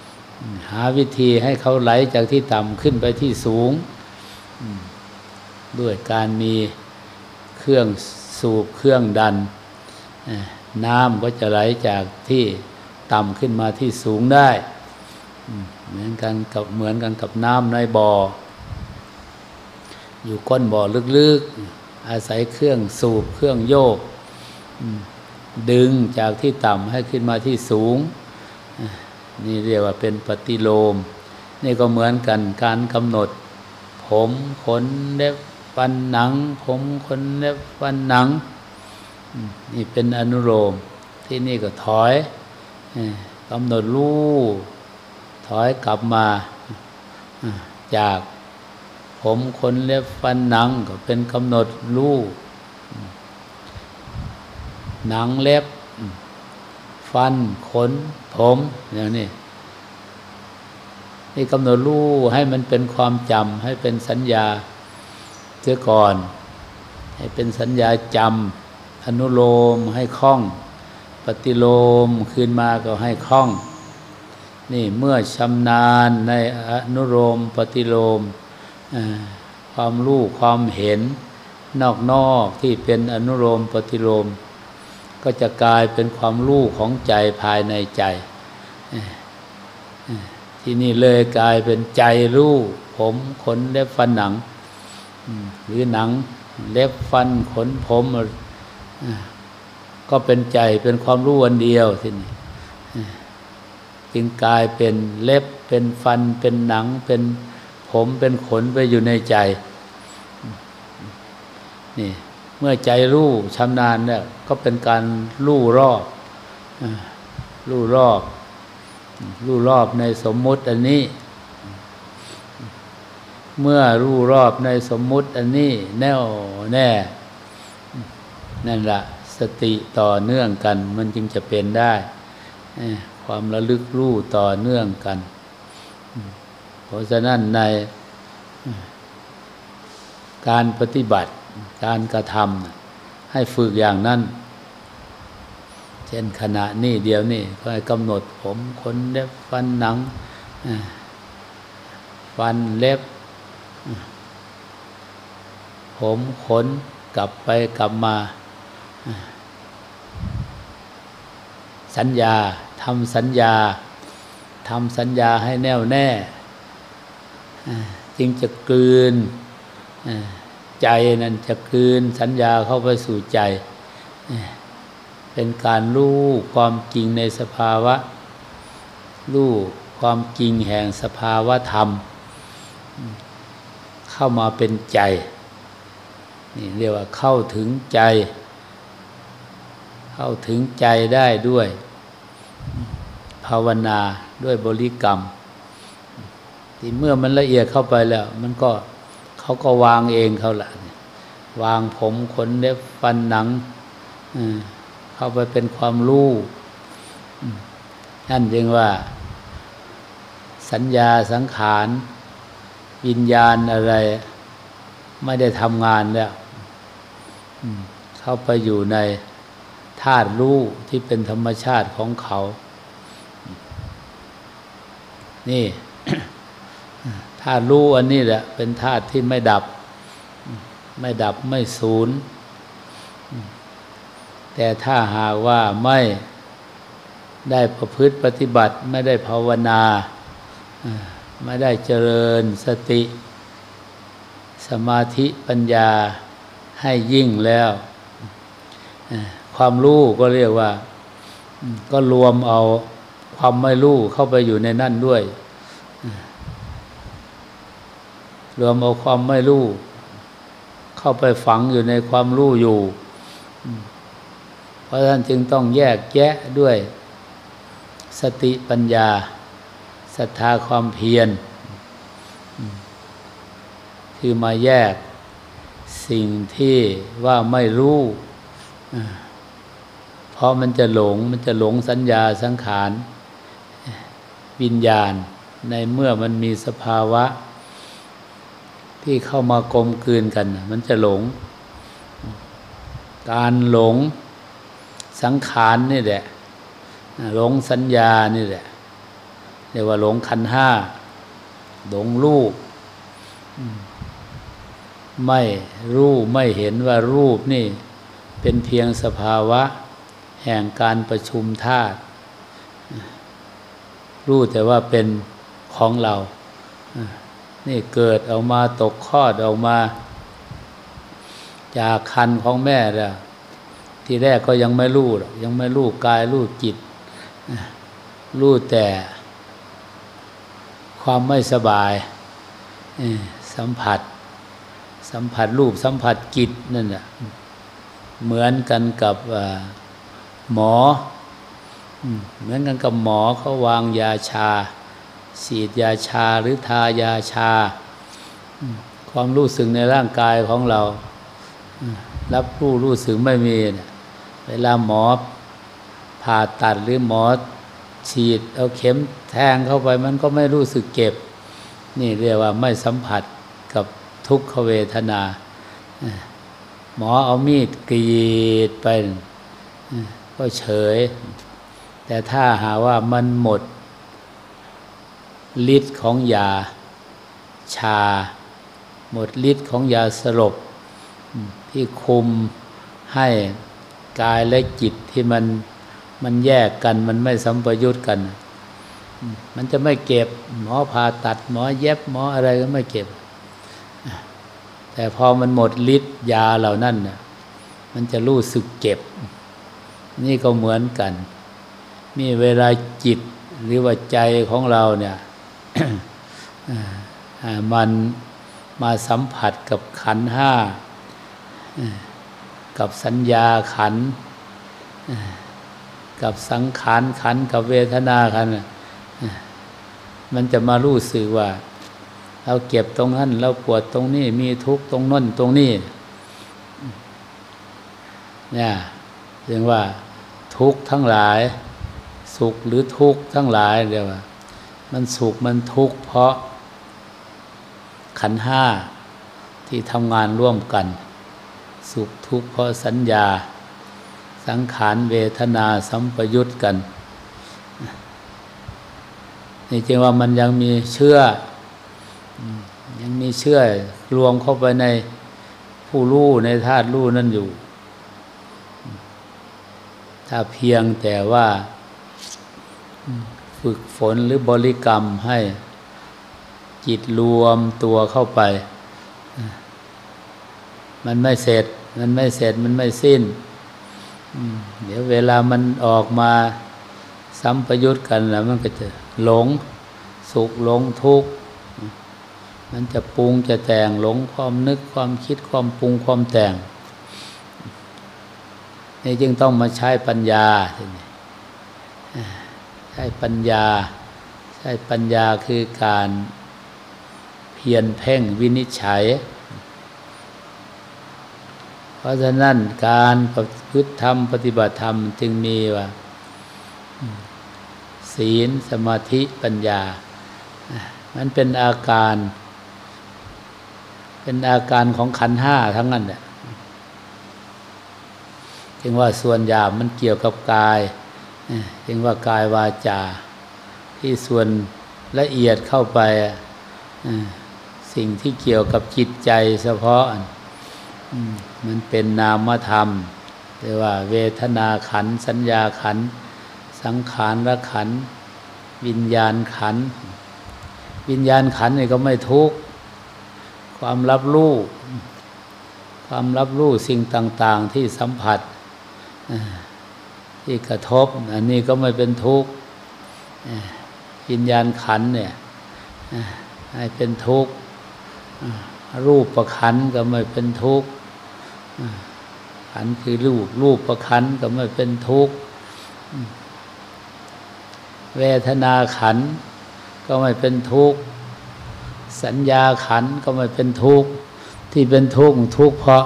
ำหาวิธีให้เขาไหลจากที่ต่ำขึ้นไปที่สูง ด้วยการมีเครื่องสูบเครื่องดัน น้ำก็จะไหลจากที่ต่ำขึ้นมาที่สูงได้ เหมือนกันกับเหมือนกันกับน้ำในบ่อ อยู่ก้นบ่อลึกๆ อาศัยเครื่องสูบเครื่องโยก ดึงจากที่ต่ำให้ขึ้นมาที่สูง นี่เรียกว่าเป็นปฏิโลม นี่ก็เหมือนกันการกำหนด ผมขนเล็บฟันหนัง ผมขนเล็บฟันหนัง นี่เป็นอนุโลม ที่นี่ก็ถอยกำหนดรูถอยกลับมาจากผมขนเล็บฟันหนังก็เป็นกำหนดรู้ หนังเล็บ ฟันขน ผมอย่างนี้นี่กำหนดรู้ให้มันเป็นความจำให้เป็นสัญญาเสียก่อน ให้เป็นสัญญาจำอนุโลมให้คล่อง ปฏิโลมคืนมาก็ให้คล่อง นี่เมื่อชำนาญในอนุโลมปฏิโลมความรู้ความเห็นนอกนอกที่เป็นอนุโลมปฏิโลม ก็จะกลายเป็นความรู้ของใจภายในใจ ที่นี่เลยกลายเป็นใจรู้ผมขนเล็บฟันหนัง หรือหนังเล็บฟันขนผมก็เป็นใจเป็นความรู้อันเดียวที่นี่จึงกลายเป็นเล็บเป็นฟันเป็นหนังเป็นผมเป็นขนไปอยู่ในใจ นี่ เมื่อใจรู้ชำนาญเนี่ยก็เป็นการรู้รอบรู้รอบรู้รอบในสมมุติอันนี้ เมื่อรู้รอบในสมมุติอันนี้ แน่วแน่ นั่นละสติต่อเนื่องกัน มันจึงจะเป็นได้ ความระลึกรู้ต่อเนื่องกัน เพราะฉะนั้นในการปฏิบัติ การกระทำให้ฝึกอย่างนั้น เช่นขณะนี้เดียวนี่ก็ให้กำหนดผมขนเล็บฟันหนัง ฟันเล็บ ผมขนกลับไปกลับมา สัญญาทำสัญญาทำสัญญาให้แน่วแน่ จึงจะกลืน ใจนั้นจะกืนสัญญาเข้าไปสู่ใจ เป็นการรู้ความจริงในสภาวะ รู้ความจริงแห่งสภาวะธรรม เข้ามาเป็นใจนี่เรียกว่าเข้าถึงใจ เข้าถึงใจได้ด้วย ภาวนาด้วยบริกรรมที่เมื่อมันละเอียดเข้าไปแล้ว มันก็ เขาก็วางเองเขาละวางผมขนเล็บฟันหนังเข้าไปเป็นความรู้นั่นจึงว่า สัญญาสังขารวิญญาณอะไร ไม่ได้ทำงานแล้วเข้าไปอยู่ในธาตุรู้ที่เป็นธรรมชาติของเขา นี่ ธารู้อันนี้แหละเป็นธาตุที่ไม่ดับ ไม่ดับไม่สูญแต่ถ้าหากว่าไม่ได้ประพฤติปฏิบัติไม่ได้ภาวนา ไม่ได้เจริญสติ สมาธิปัญญาให้ยิ่งแล้ว ความรู้ก็เรียกว่า ก็รวมเอาความไม่รู้เข้าไปอยู่ในนั่นด้วย รวมเอาความไม่รู้ เข้าไปฝังอยู่ในความรู้อยู่ เพราะท่านจึงต้องแยกแยะด้วย สติปัญญาศรัทธาความเพียร คือมาแยกสิ่งที่ว่าไม่รู้ เพราะมันจะหลงมันจะหลงสัญญาสังขาร วิญญาณในเมื่อมันมีสภาวะ ที่เข้ามากลมกลืนกัน มันจะหลง การหลงสังขารนี่แหละหลงสัญญานี่แหละเรียกว่าหลงขันห้าหลงรูปไม่รู้ไม่เห็นว่ารูปนี่ เป็นเพียงสภาวะ แห่งการประชุมธาตุรู้แต่ว่าเป็นของเรา นี่เกิดออกมาตกคลอดออกมา จากคันของแม่แล้วที่แรกก็ยังไม่รู้ยังไม่รู้กายรู้จิตรู้แต่ความไม่สบายสัมผัส สัมผัสรูปสัมผัสจิตนั่นแหละเหมือนกันกับหมอเหมือนกันกับหมอเขาวางยาชา ฉีดยาชาหรือทายาชา ความรู้สึกในร่างกายของเรา รับรู้รู้สึกไม่มี เวลาหมอผ่าตัดหรือหมอฉีดเอาเข็มแทงเข้าไปมันก็ไม่รู้สึกเก็บ นี่เรียกว่าไม่สัมผัสกับทุกขเวทนา หมอเอามีดกรีดไปก็เฉย แต่ถ้าหาว่ามันหมด ฤทธิ์ของยาชา หมดฤทธิ์ของยาสลบที่คุมให้กายและจิตที่มันมันแยกกันมันไม่สัมปยุตกัน มันจะไม่เก็บหมอผ่าตัดหมอเย็บหมออะไรก็ไม่เก็บ แต่พอมันหมดฤทธิ์ยาเหล่านั้นน่ะมันจะรู้สึกเก็บ นี่ก็เหมือนกันมีเวลาจิตหรือว่าใจของเราเนี่ย มันมาสัมผัสกับขันห้า กับสัญญาขัน กับสังขารขัน กับเวทนาขัน มันจะมารู้สึกว่า เราเก็บตรงนั้น เราปวดตรงนี้ มีทุกตรงนั่นตรงนี้ เนี่ยเรียกว่าทุกทั้งหลาย สุขหรือทุกทั้งหลายเรียกว่า มันสุขมันทุกข์เพราะขันห้าที่ทำงานร่วมกัน สุขทุกข์เพราะสัญญา สังขารเวทนาสัมปยุตกันนี่จึงว่ามันยังมีเชื่อ ยังมีเชื่อรวมเข้าไปในผู้รู้ในธาตุรู้นั่นอยู่ ถ้าเพียงแต่ว่า ฝึกฝนหรือบริกรรมให้จิตรวมตัวเข้าไป มันไม่เสร็จ มันไม่เสร็จมันไม่สิ้น เดี๋ยวเวลามันออกมาสัมปยุตกันแล้วมันก็จะหลง สุขหลงทุกข์ มันจะปรุงจะแต่งหลงความนึกความคิดความปรุงความแต่งนี่จึงต้องมาใช้ปัญญาทีนี้ ช้ปัญญา ใช้ปัญญาคือการเพียรเพ่งวินิจฉัย เพราะฉะนั้นการประพฤติธรรมปฏิบัติธรรมจึงมีว่า ศีลสมาธิปัญญา มันเป็นอาการ เป็นอาการของขันห้าทั้งนั้นแหละจึงว่าส่วนหยาบมันเกี่ยวกับกาย เรียกว่ากายวาจา ที่ส่วนละเอียดเข้าไปสิ่งที่เกี่ยวกับจิตใจเฉพาะมันเป็นนามธรรมเรียกว่า เวทนาขัน สัญญาขัน สังขารละขัน วิญญาณขัน วิญญาณขันนี่ก็ไม่ทุกข์ความรับรู้ความรับรู้สิ่งต่าง ๆ ที่สัมผัส ที่กระทบ อันนี้ก็ไม่เป็นทุกข์วิญญาณขันเนี่ยให้เป็นทุกข์รูปประคันก็ไม่เป็นทุกข์ขันคือรูปรูปประคันก็ไม่เป็นทุกข์เวทนาขันก็ไม่เป็นทุกข์สัญญาขันก็ไม่เป็นทุกข์ที่เป็นทุกข์ทุกข์เพราะ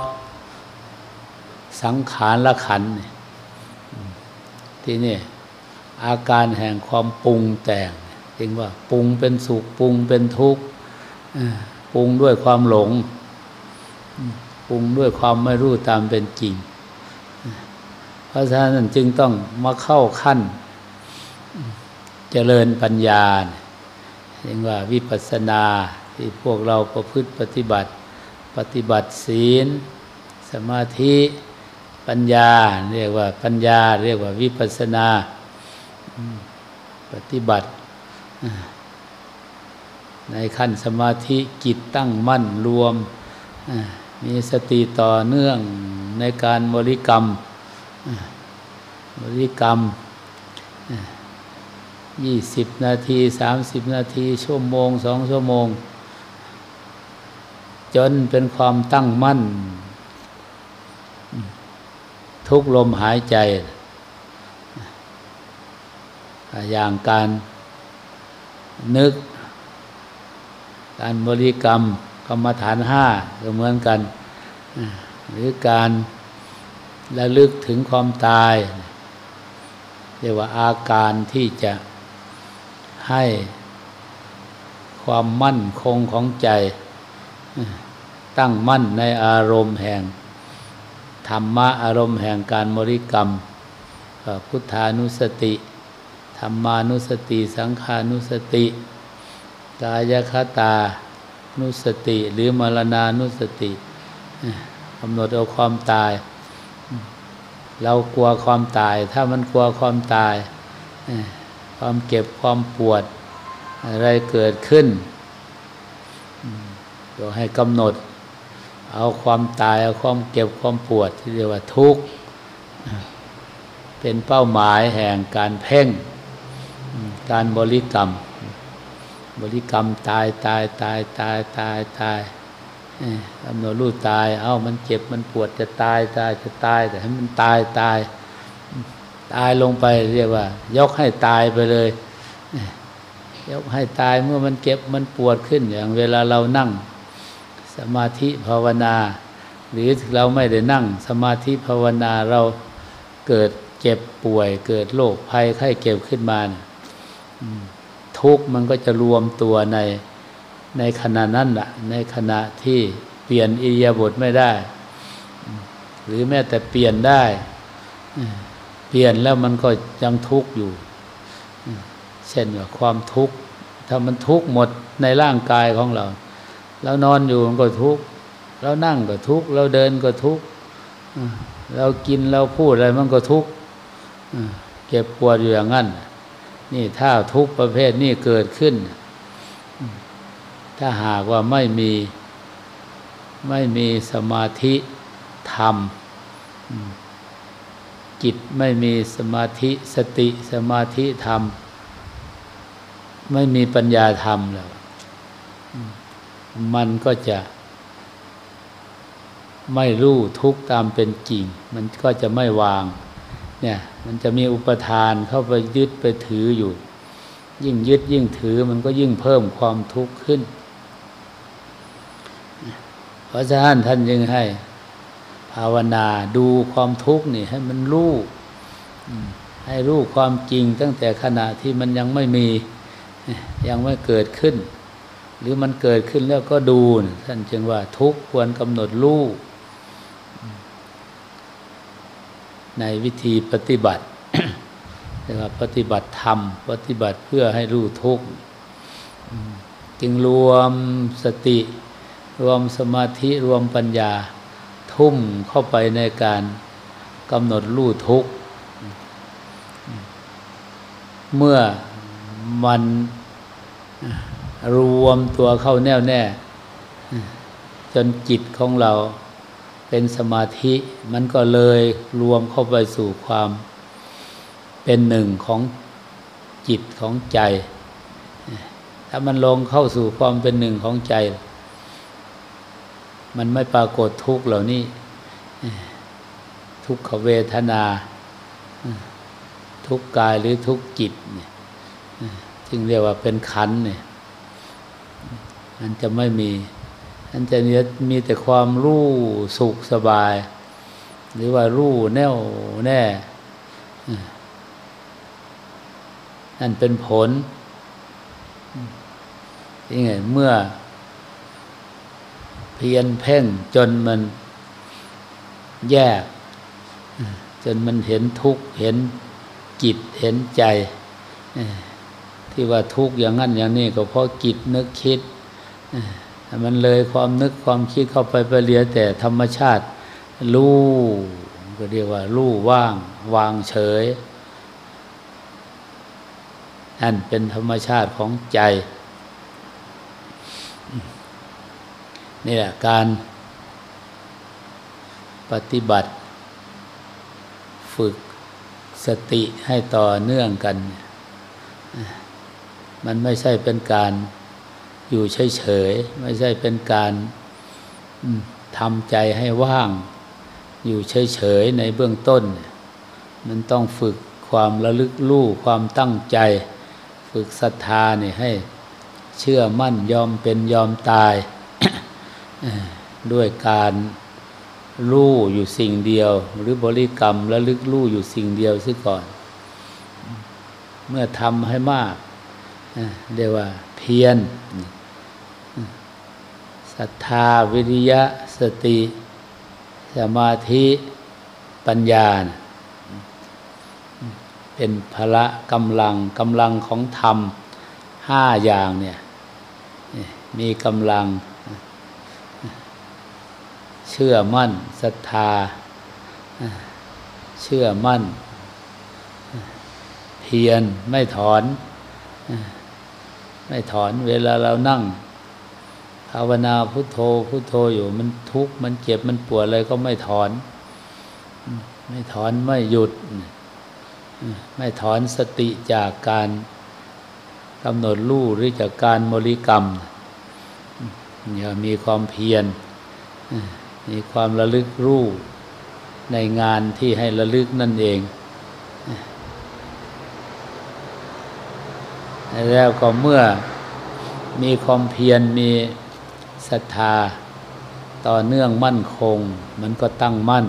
สังขารละขันเนี่ย ที่นี่อาการแห่งความปรุงแต่งจริงว่าปรุงเป็นสุขปรุงเป็นทุกข์ปรุงด้วยความหลงปรุงด้วยความไม่รู้ตามเป็นจริง เพราะฉะนั้นจึงต้องมาเข้าขั้น เจริญปัญญาเรียกว่าวิปัสสนาที่พวกเราประพฤติปฏิบัติ ปฏิบัติศีล สมาธิ ปัญญาเรียกว่าปัญญา เรียกว่าวิปัสนาปฏิบัติ ในขั้นสมาธิจิตตั้งมั่นรวม มีสติต่อเนื่องในการบริกรรมบริกรรมยี่สิบนาทีสามสิบนาที ชั่วโมงสองชั่วโมง จนเป็นความตั้งมั่น ทุกลมหายใจ อย่างการนึก การบริกรรมกรรมฐานห้าเหมือนกัน หรือการระลึกถึงความตาย เรียกว่าอาการที่จะให้ความมั่นคงของใจ ตั้งมั่นในอารมณ์แห่ง ธรรมะอารมณ์แห่งการบริกรรม พุทธานุสติ ธรรมานุสติ สังขานุสติ กายคตานุสติ หรือมรณานุสติกำหนดเอาความตาย เรากลัวความตาย ถ้ามันกลัวความตาย ความเก็บความปวด อะไรเกิดขึ้นก็ให้กำหนด เอาความตาย เอาความเก็บความปวดที่เรียกว่าทุกข์เป็นเป้าหมายแห่งการเพ่ง การบริกรรม บริกรรมตายตายตายตายตายตายกำหนดรู้ตาย เอ้ามันเจ็บมันปวดจะตายตายจะตาย แต่ให้มันตายตายตายลงไปเรียกว่า ยกให้ตายไปเลยยกให้ตายเมื่อมันเจ็บมันปวดขึ้นอย่างเวลาเรานั่ง สมาธิภาวนา หรือเราไม่ได้นั่งสมาธิภาวนาเราเกิดเจ็บป่วย เกิดโรคภัยไข้เก็บขึ้นมาทุกมันก็จะรวมตัวในในขณะนั้นแหละในขณะที่เปลี่ยนอิริยาบถไม่ได้ หรือแม้แต่เปลี่ยนได้ เปลี่ยนแล้วมันก็ยังทุกข์อยู่ เช่นว่าความทุกข์ถ้ามันทุกข์หมดในร่างกายของเรา เรานอนอยู่มันก็ทุกข์เรานั่งก็ทุกข์เราเดินก็ทุกข์เรากินเราพูดอะไรมันก็ทุกข์เก็บปวดอยู่อย่างนั้น นี่ถ้าทุกประเภทนี้เกิดขึ้น ถ้าหากว่าไม่มีไม่มีสมาธิธรรม จิตไม่มีสมาธิสติสมาธิธรรม ไม่มีปัญญาธรรมแล้ว มันก็จะไม่รู้ทุกตามเป็นจริง มันก็จะไม่วาง เนี่ย มันจะมีอุปทานเข้าไปยึดไปถืออยู่ ยิ่งยึดยิ่งถือมันก็ยิ่งเพิ่มความทุกข์ขึ้น เพราะฉะนั้นท่านจึงให้ ภาวนาดูความทุกข์นี่ให้มันรู้ให้รู้ความจริงตั้งแต่ขณะที่มันยังไม่มี ยังไม่เกิดขึ้น หรือมันเกิดขึ้นแล้วก็ดูท่านจึงว่าทุกควรกำหนดรู้ในวิธีปฏิบัติเรียกว่าปฏิบัติธรรม ปฏิบัติเพื่อให้รู้ทุกข์จึงรวมสติ รวมสมาธิรวมปัญญาทุ่มเข้าไปในการกำหนดรู้ทุกข์เมื่อมัน รวมตัวเข้าแน่วแน่ จนจิตของเราเป็นสมาธิมันก็เลยรวมเข้าไปสู่ความเป็นหนึ่งของจิตของใจ ถ้ามันลงเข้าสู่ความเป็นหนึ่งของใจ มันไม่ปรากฏทุกข์เหล่านี้ ทุกขเวทนา ทุกกายหรือทุกจิตเนี่ยจึงเรียกว่าเป็นขันเนี่ย มันจะไม่มีอันจะมีแต่ความรู้สุขสบาย หรือว่ารู้แน่วแน่นั่นเป็นผลยังไงเมื่อ เพียนเพ่งจนมันแยก จนมันเห็นทุกข์เห็นจิตเห็นใจ ที่ว่าทุกข์อย่างนั้นอย่างนี้ก็เพราะจิตนึกคิด มันเลยความนึกความคิดเข้าไปไปเหลือแต่ธรรมชาติรู้ก็เรียกว่ารู้ว่าง วางเฉยนั่นเป็นธรรมชาติของใจ นี่แหละการปฏิบัติ ฝึกสติให้ต่อเนื่องกัน มันไม่ใช่เป็นการ อยู่เฉยๆไม่ใช่เป็นการทำใจให้ว่าง อยู่เฉยๆในเบื้องต้น มันต้องฝึกความระลึกรู้ความตั้งใจ ฝึกศรัทธาเนี่ยให้เชื่อมั่นยอมเป็นยอมตาย ด้วยการรู้อยู่สิ่งเดียว หรือบริกรรมระลึกรู้อยู่สิ่งเดียวซะก่อน เมื่อทำให้มากเรียกว่า พียรศรัทธาวิริยะสติ สมาธิปัญญา เป็นพละกำลังกำลังของธรรมห้าอย่างเนี่ยมีกำลังเชื่อมั่นศรัทธา เชื่อมั่น เพียรไม่ถอน ไม่ถอนเวลาเรานั่งภาวนาพุทโธพุทโธอยู่มันทุกข์มันเจ็บมันปวดอะไรก็ไม่ถอน ไม่ถอนไม่หยุด ไม่ถอนสติจากการกำหนดรูหรือจากการมริกรรมอย่ามีความเพียรมีความระลึกรู้ในงานที่ให้ระลึกนั่นเอง แล้วก็เมื่อมีความเพียรมีศรัทธาต่อเนื่องมั่นคง มันก็ตั้งมั่น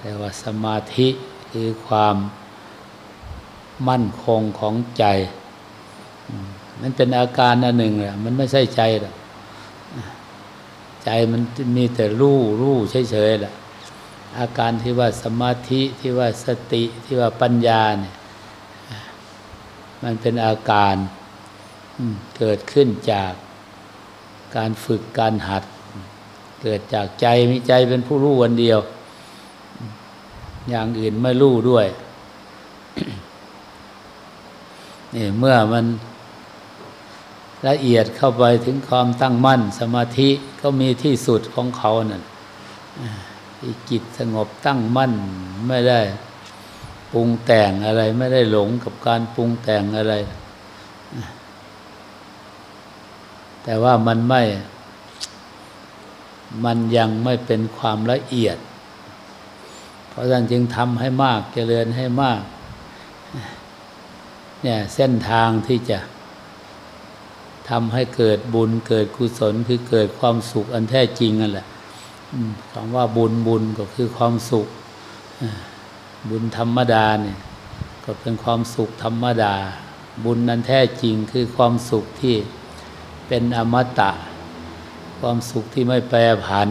แต่ว่าสมาธิคือความมั่นคงของใจ มันเป็นอาการอันหนึ่งแหละมันไม่ใช่ใจหรอกใจมันมีแต่รู้รู้เฉยๆแหละอาการที่ว่าสมาธิที่ว่าสติที่ว่าปัญญาเนี่ย มันเป็นอาการเกิดขึ้นจากการฝึกการหัด เกิดจากใจมีใจเป็นผู้รู้วันเดียว อย่างอื่นไม่รู้ด้วยนี่เมื่อมันละเอียดเข้าไปถึงความตั้งมั่น สมาธิก็มีที่สุดของเขานั่นที่จิตสงบตั้งมั่นไม่ได้ ปรุงแต่งอะไรไม่ได้หลงกับการปรุงแต่งอะไร แต่ว่ามันไม่ มันยังไม่เป็นความละเอียด เพราะฉะนั้นจึงทำให้มากเจริญให้มาก เนี่ยเส้นทางที่จะทำให้เกิดบุญเกิดกุศลคือเกิดความสุขอันแท้จริงนั่นแหละคำว่าบุญบุญก็คือความสุข บุญธรรมดาเนี่ยก็เป็นความสุขธรรมดา บุญนั้นแท้จริงคือความสุขที่เป็นอมตะ ความสุขที่ไม่แปรผัน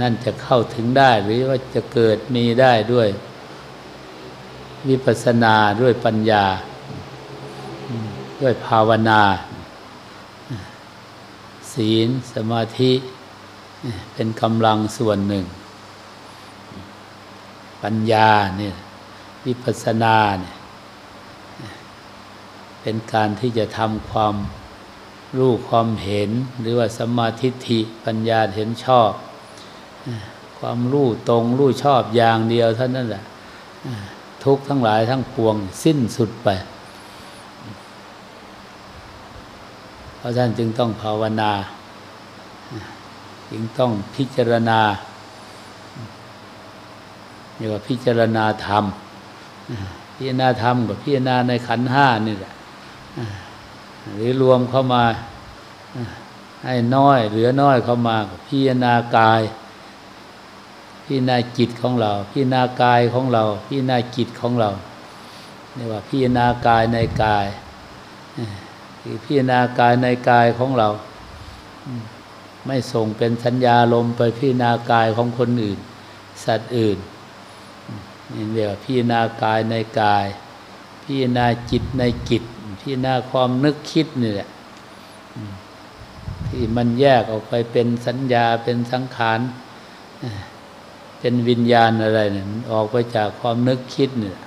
นั่นจะเข้าถึงได้หรือว่าจะเกิดมีได้ด้วย วิปัสสนาด้วยปัญญา ด้วยภาวนา ศีลสมาธิเป็นกำลังส่วนหนึ่ง ปัญญาเนี่ยวิปัสสนาเนี่ยเป็นการที่จะทำความรู้ความเห็น หรือว่าสมาธิิปัญญาเห็นชอบ ความรู้ตรงรู้ชอบอย่างเดียวเท่านั้นแหละทุกทั้งหลายทั้งปวงสิ้นสุดไป เพราะท่านจึงต้องภาวนา จึงต้องพิจารณา เรียกว่าพิจารณาธรรมพิจารณาธรรมกับพิจารณาในขันห้านี่แหละหรือรวมเข้ามาให้น้อย เหลือน้อยเข้ามาพิจารณากาย พิจารณาจิตของเรา พิจารณากายของเรา พิจารณาจิตของเราเรียกว่าพิจารณากายในกายคือพิจารณากายในกายของเรา ไม่ส่งเป็นสัญญาลมไปพิจารณากายของคนอื่น สัตว์อื่น นี่เรียกว่าพิจารณากายในกายพิจารณาจิตในจิตพิจารณาความนึกคิดนี่แหละที่มันแยกออกไปเป็นสัญญาเป็นสังขารเป็นวิญญาณอะไรเนี่ยมันออกไปจากความนึกคิดเนี่ย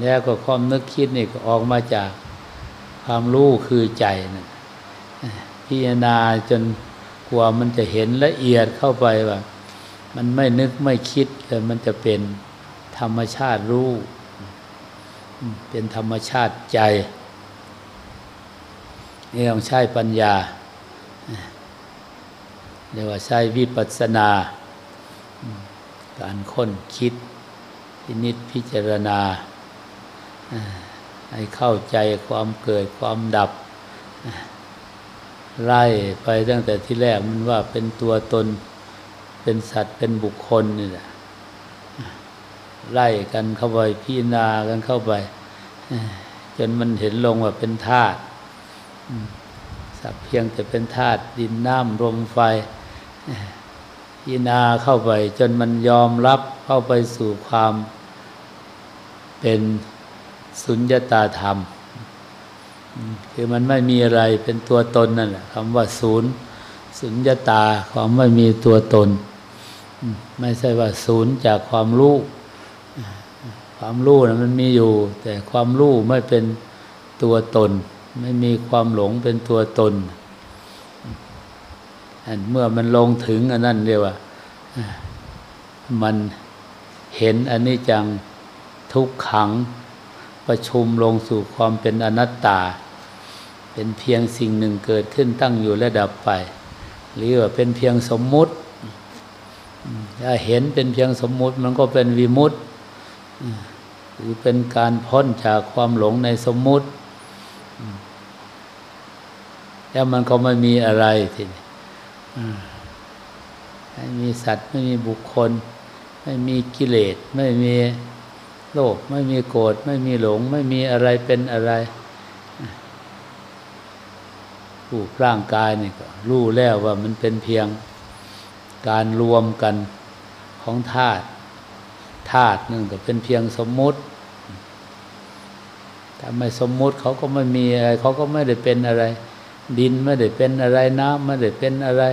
แล้วก็ความนึกคิดนี่ก็ออกมาจากความรู้คือใจนะพิจารณาจนกว่ามันจะเห็นละเอียดเข้าไปว่า มันไม่นึกไม่คิดแต่มันจะเป็นธรรมชาติรู้ เป็นธรรมชาติใจ นี่ต้องใช้ปัญญาเรียกว่าใช้วิปัสสนา การค้นคิดพินิจพิจารณา ให้เข้าใจความเกิดความดับ ไล่ไปตั้งแต่ที่แรกมันว่าเป็นตัวตน เป็นสัตว์เป็นบุคคลนี่แหละไล่กันเข้าไปพิจารณากันเข้าไปจนมันเห็นลงว่าเป็นธาตุสักเพียงแต่เป็นธาตุดินน้ำลมไฟพิจารณาเข้าไป จนมันยอมรับเข้าไปสู่ความเป็นสุญญตาธรรม คือมันไม่มีอะไรเป็นตัวตนนั่นแหละคำว่าศูนย์ สุญญตาความไม่มีตัวตน ไม่ใช่ว่าศูนย์จากความรู้ ความรู้นะมันมีอยู่ แต่ความรู้ไม่เป็นตัวตน ไม่มีความหลงเป็นตัวตนเมื่อมันลงถึงอันนั้นเรียกว่ามันเห็นอันนี้จังทุกขังประชุมลงสู่ความเป็นอนัตตา เป็นเพียงสิ่งหนึ่งเกิดขึ้นตั้งอยู่และดับไป หรือว่าเป็นเพียงสมมุติถ้าเห็นเป็นเพียงสมมุติมันก็เป็นวิมุตติหรือเป็นการพ้นจากความหลงในสมมุติ แล้วมันก็ไม่มีอะไรทีนี้ไม่มีสัตว์ไม่มีบุคคล ไม่มีกิเลส ไม่มีโลภไม่มีโกรธไม่มีหลง ไม่มีอะไรเป็นอะไร รูปร่างกายนี่ก็รู้แล้วว่ามันเป็นเพียงการรวมกันของธาตุธาตุนึงก็เป็นเพียงสมมุติถ้าไม่สมมุติเขาก็ไม่มีอะไรเขาก็ไม่ได้เป็นอะไร ดินไม่ได้เป็นอะไรน้ำไม่ได้เป็นอะไร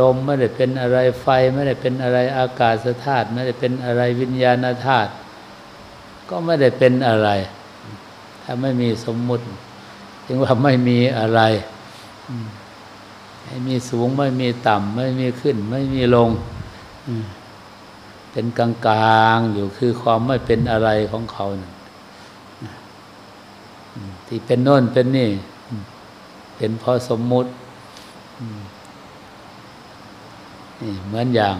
ลมไม่ได้เป็นอะไรไฟไม่ได้เป็นอะไรอากาศธาตุไม่ได้เป็นอะไรวิญญาณธาตุก็ไม่ได้เป็นอะไร ถ้าไม่มีสมมุติถึงว่าไม่มีอะไร ไม่มีสูงไม่มีต่ำไม่มีขึ้น ไม่มีลง เป็นกลางกลางอยู่คือความไม่เป็นอะไรของเขาที่เป็นโน่นเป็นนี่ เป็นเพราะสมมุตินี่เหมือนอย่าง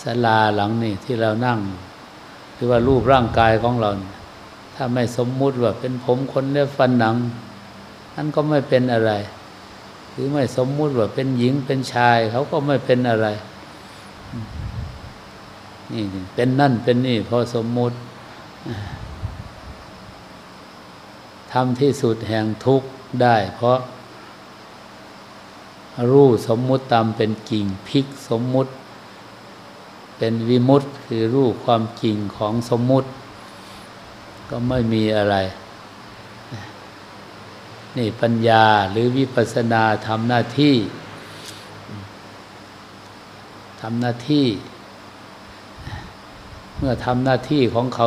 ศาลาหลังนี่ที่เรานั่ง หรือว่ารูปร่างกายของเรา ถ้าไม่สมมุติว่าเป็นผมคนเล็บฟันหนัง นั่นก็ไม่เป็นอะไร หรือไม่สมมุติว่าเป็นหญิงเป็นชาย เขาก็ไม่เป็นอะไร นี่เป็นนั่นเป็นนี่พอสมมุติทำที่สุดแห่งทุกข์ได้ เพราะ รู้สมมุติตามเป็นกิ่งพิกสมมุติ เป็นวิมุตต์คือรู้ความจริงของสมมุติ ก็ไม่มีอะไร นี่ปัญญาหรือวิปัสสนาทำหน้าที่ทำหน้าที่ เมื่อทำหน้าที่ของเขา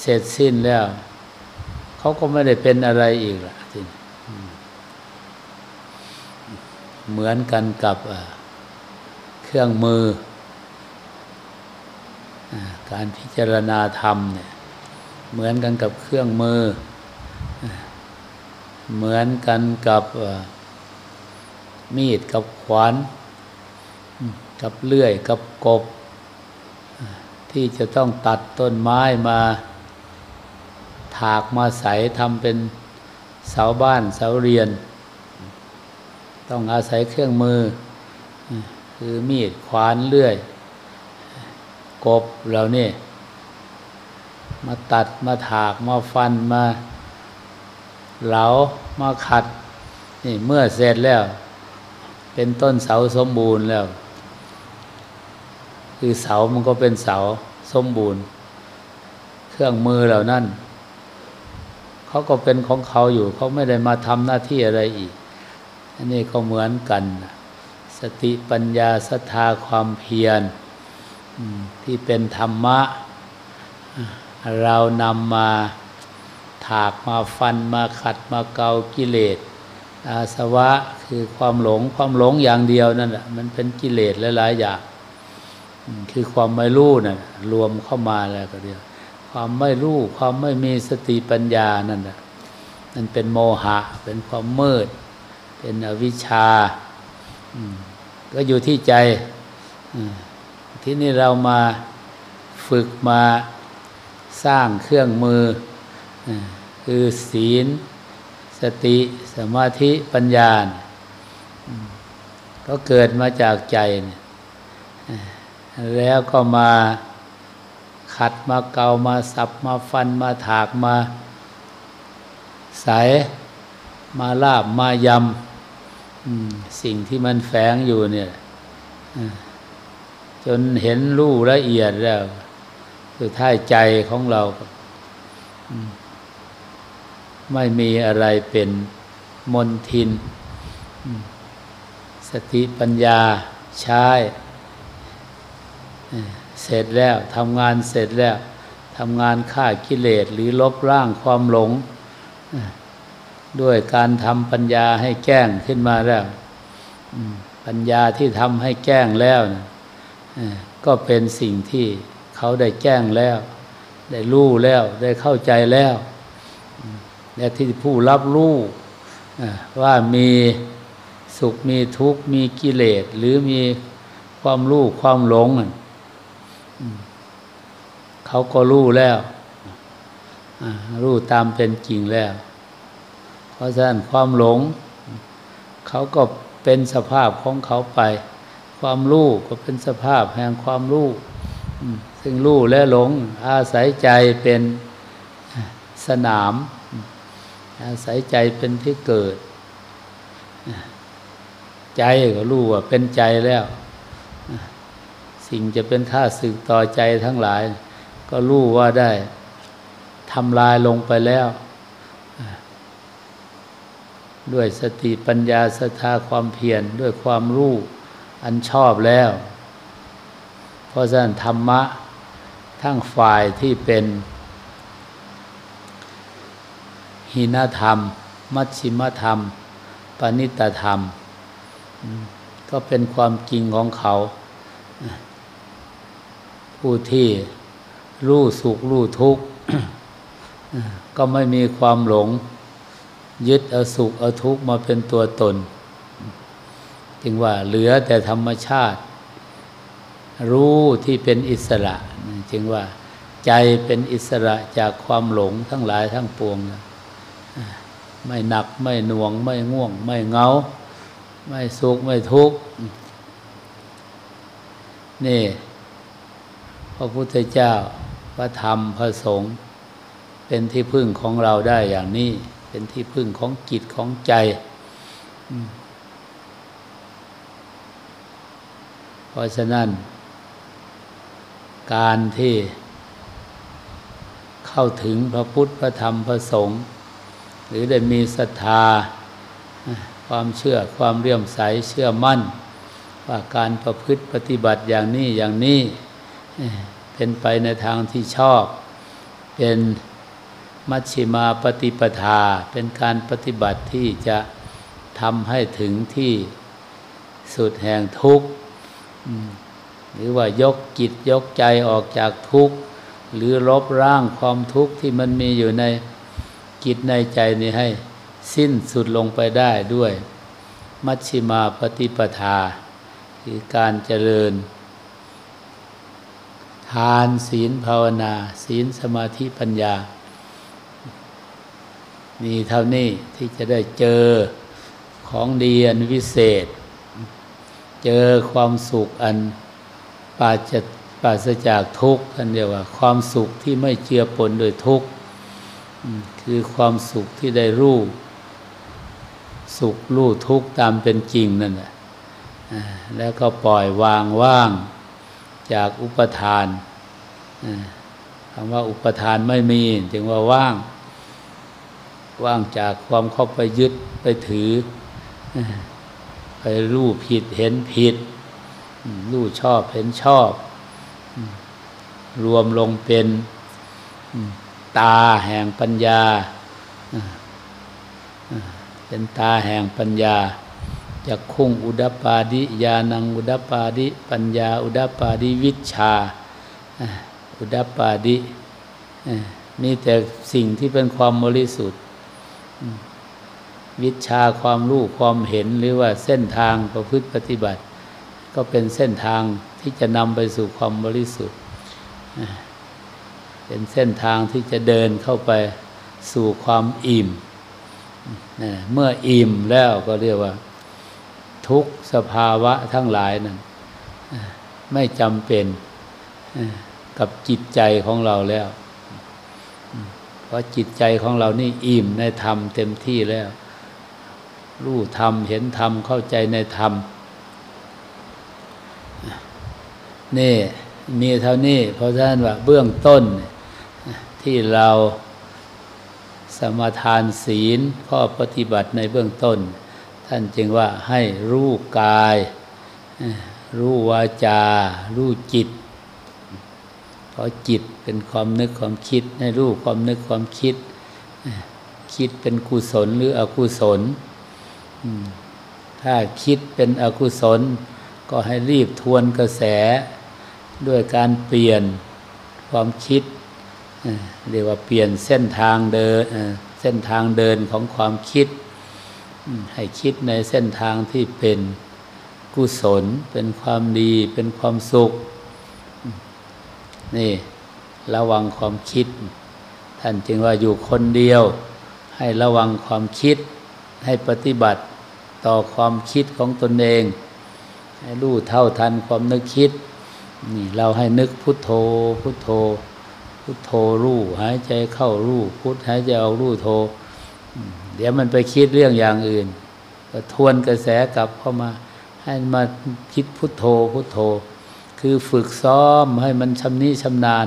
เสร็จสิ้นแล้ว เขาก็ไม่ได้เป็นอะไรอีกละทีเหมือนกันกับเครื่องมือ การพิจารณาธรรมเนี่ยเหมือนกันกับเครื่องมือ เหมือนกันกับมีดกับขวาน กับเลื่อยกับกบ ที่จะต้องตัดต้นไม้มาถากมาใสทำเป็นเสาบ้านเสาเรียน ต้องอาศัยเครื่องมือ คือมีดขวานเลื่อย กบเหล่านี้มาตัดมาถากมาฟันมา เหลามาขัด นี่เมื่อเสร็จแล้ว เป็นต้นเสาสมบูรณ์แล้ว คือเสามันก็เป็นเสาสมบูรณ์ เครื่องมือเหล่านั้นเขาก็เป็นของเขาอยู่เขาไม่ได้มาทำหน้าที่อะไรอีก อันนี้ก็เหมือนกัน สติปัญญาศรัทธาความเพียรที่เป็นธรรมะ เรานำมา ถากมาฟันมาขัดมาเกากิเลสอาสวะคือความหลงความหลงอย่างเดียวนั่นแหละมันเป็นกิเลสหลายๆอย่างคือความไม่รู้นะ่ะรวมเข้ามาแล้วก็เดียวความไม่รู้ ความไม่มีสติปัญญานั่นแหละนั่นเป็นโมหะ เป็นความมืด เป็นอวิชชาก็อยู่ที่ใจที่นี่เรามาฝึกมาสร้างเครื่องมือ คือศีล สติสมาธิปัญญาก็เกิดมาจากใจ แล้วก็มาขัดมาเกามาสับมาฟันมาถากมาใสมาลาบมายำสิ่งที่มันแฝงอยู่เนี่ยจนเห็นรูละเอียดแล้วคือท้ายใจของเรา ไม่มีอะไรเป็นมนทิน สติปัญญาใช้เสร็จแล้วทำงานเสร็จแล้วทำงานฆ่ากิเลสหรือลบล้างความหลง ด้วยการทำปัญญาให้แก้งขึ้นมาแล้ว ปัญญาที่ทำให้แก้งแล้วก็เป็นสิ่งที่เขาได้แจ้งแล้ว ได้รู้แล้วได้เข้าใจแล้ว และที่ผู้รับรู้ว่ามีสุขมีทุกข์มีกิเลสหรือมีความรู้ความหลงเขาก็รู้แล้วรู้ตามเป็นจริงแล้ว เพราะฉะนั้นความหลง เขาก็เป็นสภาพของเขาไป ความรู้ก็เป็นสภาพแห่งความรู้ซึ่งรู้และหลงอาศัยใจเป็นสนาม อาศัยใจเป็นที่เกิด ใจก็รู้ว่าเป็นใจแล้ว สิ่งจะเป็นค่าสึกต่อใจทั้งหลาย ก็รู้ว่าได้ทำลายลงไปแล้ว ด้วยสติปัญญาศรัทธาความเพียรด้วยความรู้อันชอบแล้ว เพราะฉะนั้นธรรมะทั้งฝ่ายที่เป็น หินธรรม มัชชิมธรรม ปณิตธรรม ก็เป็นความจริงของเขา ผู้ที่รู้สุขรู้ทุกข์ ก็ไม่มีความหลง ยึดเอาสุขเอาทุกข์มาเป็นตัวตน จึงว่าเหลือแต่ธรรมชาติ รู้ที่เป็นอิสระ จึงว่าใจเป็นอิสระจากความหลงทั้งหลายทั้งปวง ไม่หนักไม่หน่วง ไม่ง่วง ไม่เงา ไม่สุขไม่ทุกข์นี่ พระพุทธเจ้าพระธรรมพระสงฆ์เป็นที่พึ่งของเราได้อย่างนี้ เป็นที่พึ่งของจิตของใจเพราะฉะนั้น การที่เข้าถึงพระพุทธพระธรรมพระสงฆ์ หรือได้มีศรัทธา ความเชื่อความเรื่มใสเชื่อมั่น ว่าการประพฤติปฏิบัติอย่างนี้อย่างนี้เป็นไปในทางที่ชอบ เป็นมัชชิมาปฏิปทา เป็นการปฏิบัติที่จะทำให้ถึงที่สุดแห่งทุกข์หรือว่ายกจิตยกใจออกจากทุกข์ หรือลบร่างความทุกข์ที่มันมีอยู่ใน จิตในใจนี้ให้สิ้นสุดลงไปได้ด้วย มัชชิมาปฏิปทา คือการเจริญ ทานศีลภาวนา ศีลสมาธิปัญญามีเท่านี้ที่จะได้เจอของดีอันวิเศษ เจอความสุขอันปราศปราศจากทุกข์ท่านเรียกว่า ความสุขที่ไม่เจือปนโดยทุกข์ คือความสุขที่ได้รู้สุขรู้ทุกข์ตามเป็นจริงนั่นแหละแล้วก็ปล่อยวางว่างจากอุปทานคำว่าอุปทานไม่มีจึงว่าว่าง ว่างจากความเข้าไปยึดไปถือ ไปรู้ผิดเห็นผิด รู้ชอบเห็นชอบ รวมลงเป็น ตาแห่งปัญญา เป็นตาแห่งปัญญาจะคุ้งอุดปาดิยานังอุดปาดิปัญญา อุดปาดิวิชา อุดปาดิมีแต่สิ่งที่เป็นความบริสุทธิ์ วิชาความรู้ความเห็นหรือว่าเส้นทางประพฤติปฏิบัติ ก็เป็นเส้นทางที่จะนำไปสู่ความบริสุทธิ์ เป็นเส้นทางที่จะเดินเข้าไปสู่ความอิ่มเมื่ออิ่มแล้วก็เรียกว่า ทุกสภาวะทั้งหลายนั้นไม่จำเป็นกับจิตใจของเราแล้ว เพราะจิตใจของเรานี่อิ่มในธรรมเต็มที่แล้ว รู้ธรรมเห็นธรรมเข้าใจในธรรมนี่มีเท่านี้เพราะฉะนั้นว่าเบื้องต้น ที่เราสมทานศีลข้อปฏิบัติในเบื้องต้น ท่านจึงว่าให้รู้กาย รู้วาจา รู้จิต เพราะจิตเป็นความนึกความคิด ให้รู้ความนึกความคิด คิดเป็นกุศลหรืออกุศล ถ้าคิดเป็นอกุศล ก็ให้รีบทวนกระแสด้วยการเปลี่ยนความคิด เรียกว่าเปลี่ยนเส้นทางเดินเส้นทางเดินของความคิด ให้คิดในเส้นทางที่เป็นกุศล เป็นความดี เป็นความสุข นี่ระวังความคิด ท่านจึงว่าอยู่คนเดียว ให้ระวังความคิด ให้ปฏิบัติต่อความคิดของตนเอง ให้รู้เท่าทันความนึกคิด นี่เราให้นึกพุทโธพุทโธ พุทโธรู้หายใจเข้ารู้พุทหายใจออกรู้โธเดี๋ยวมันไปคิดเรื่องอย่างอื่น ก็ทวนกระแสกลับเข้ามา ให้มาคิดพุทโธพุทโธ คือฝึกซ้อมให้มันชำนิชำนาญ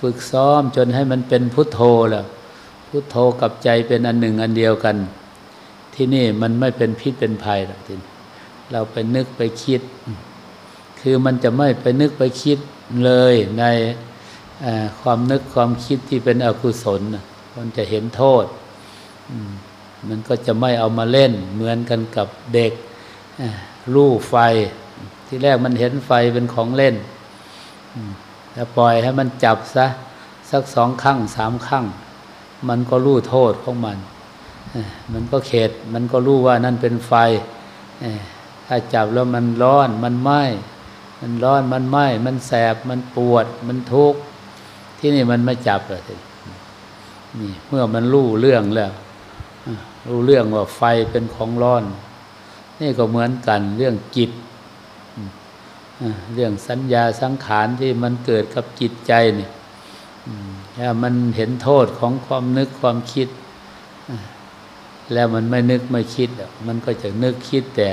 ฝึกซ้อมจนให้มันเป็นพุทโธแล้วพุทโธกับใจเป็นอันหนึ่งอันเดียวกัน ที่นี่มันไม่เป็นพิษเป็นภัยหรอกทีเราไปนึกไปคิด คือมันจะไม่ไปนึกไปคิดเลยใน ความนึกความคิดที่เป็นอกุศลมันจะเห็นโทษ มันก็จะไม่เอามาเล่น เหมือนกันกับเด็กรูไฟ ที่แรกมันเห็นไฟเป็นของเล่นแต่ปล่อยให้มันจับซะสักสองข้างสามข้างมันก็รู้โทษของมัน มันก็เขตมันก็รู้ว่านั่นเป็นไฟ ถ้าจับแล้วมันร้อนมันไหม้มันร้อนมันไหม้มันแสบมันปวดมันทุกข์ ที่นี่มันไม่จับเลยนี่เมื่อมันรู้เรื่องแล้ว รู้เรื่องว่าไฟเป็นของร้อน นี่ก็เหมือนกันเรื่องจิตเรื่องสัญญาสังขารที่มันเกิดกับจิตใจนี่ถ้ามันเห็นโทษของความนึกความคิด แล้วมันไม่นึกไม่คิด มันก็จะนึกคิดแต่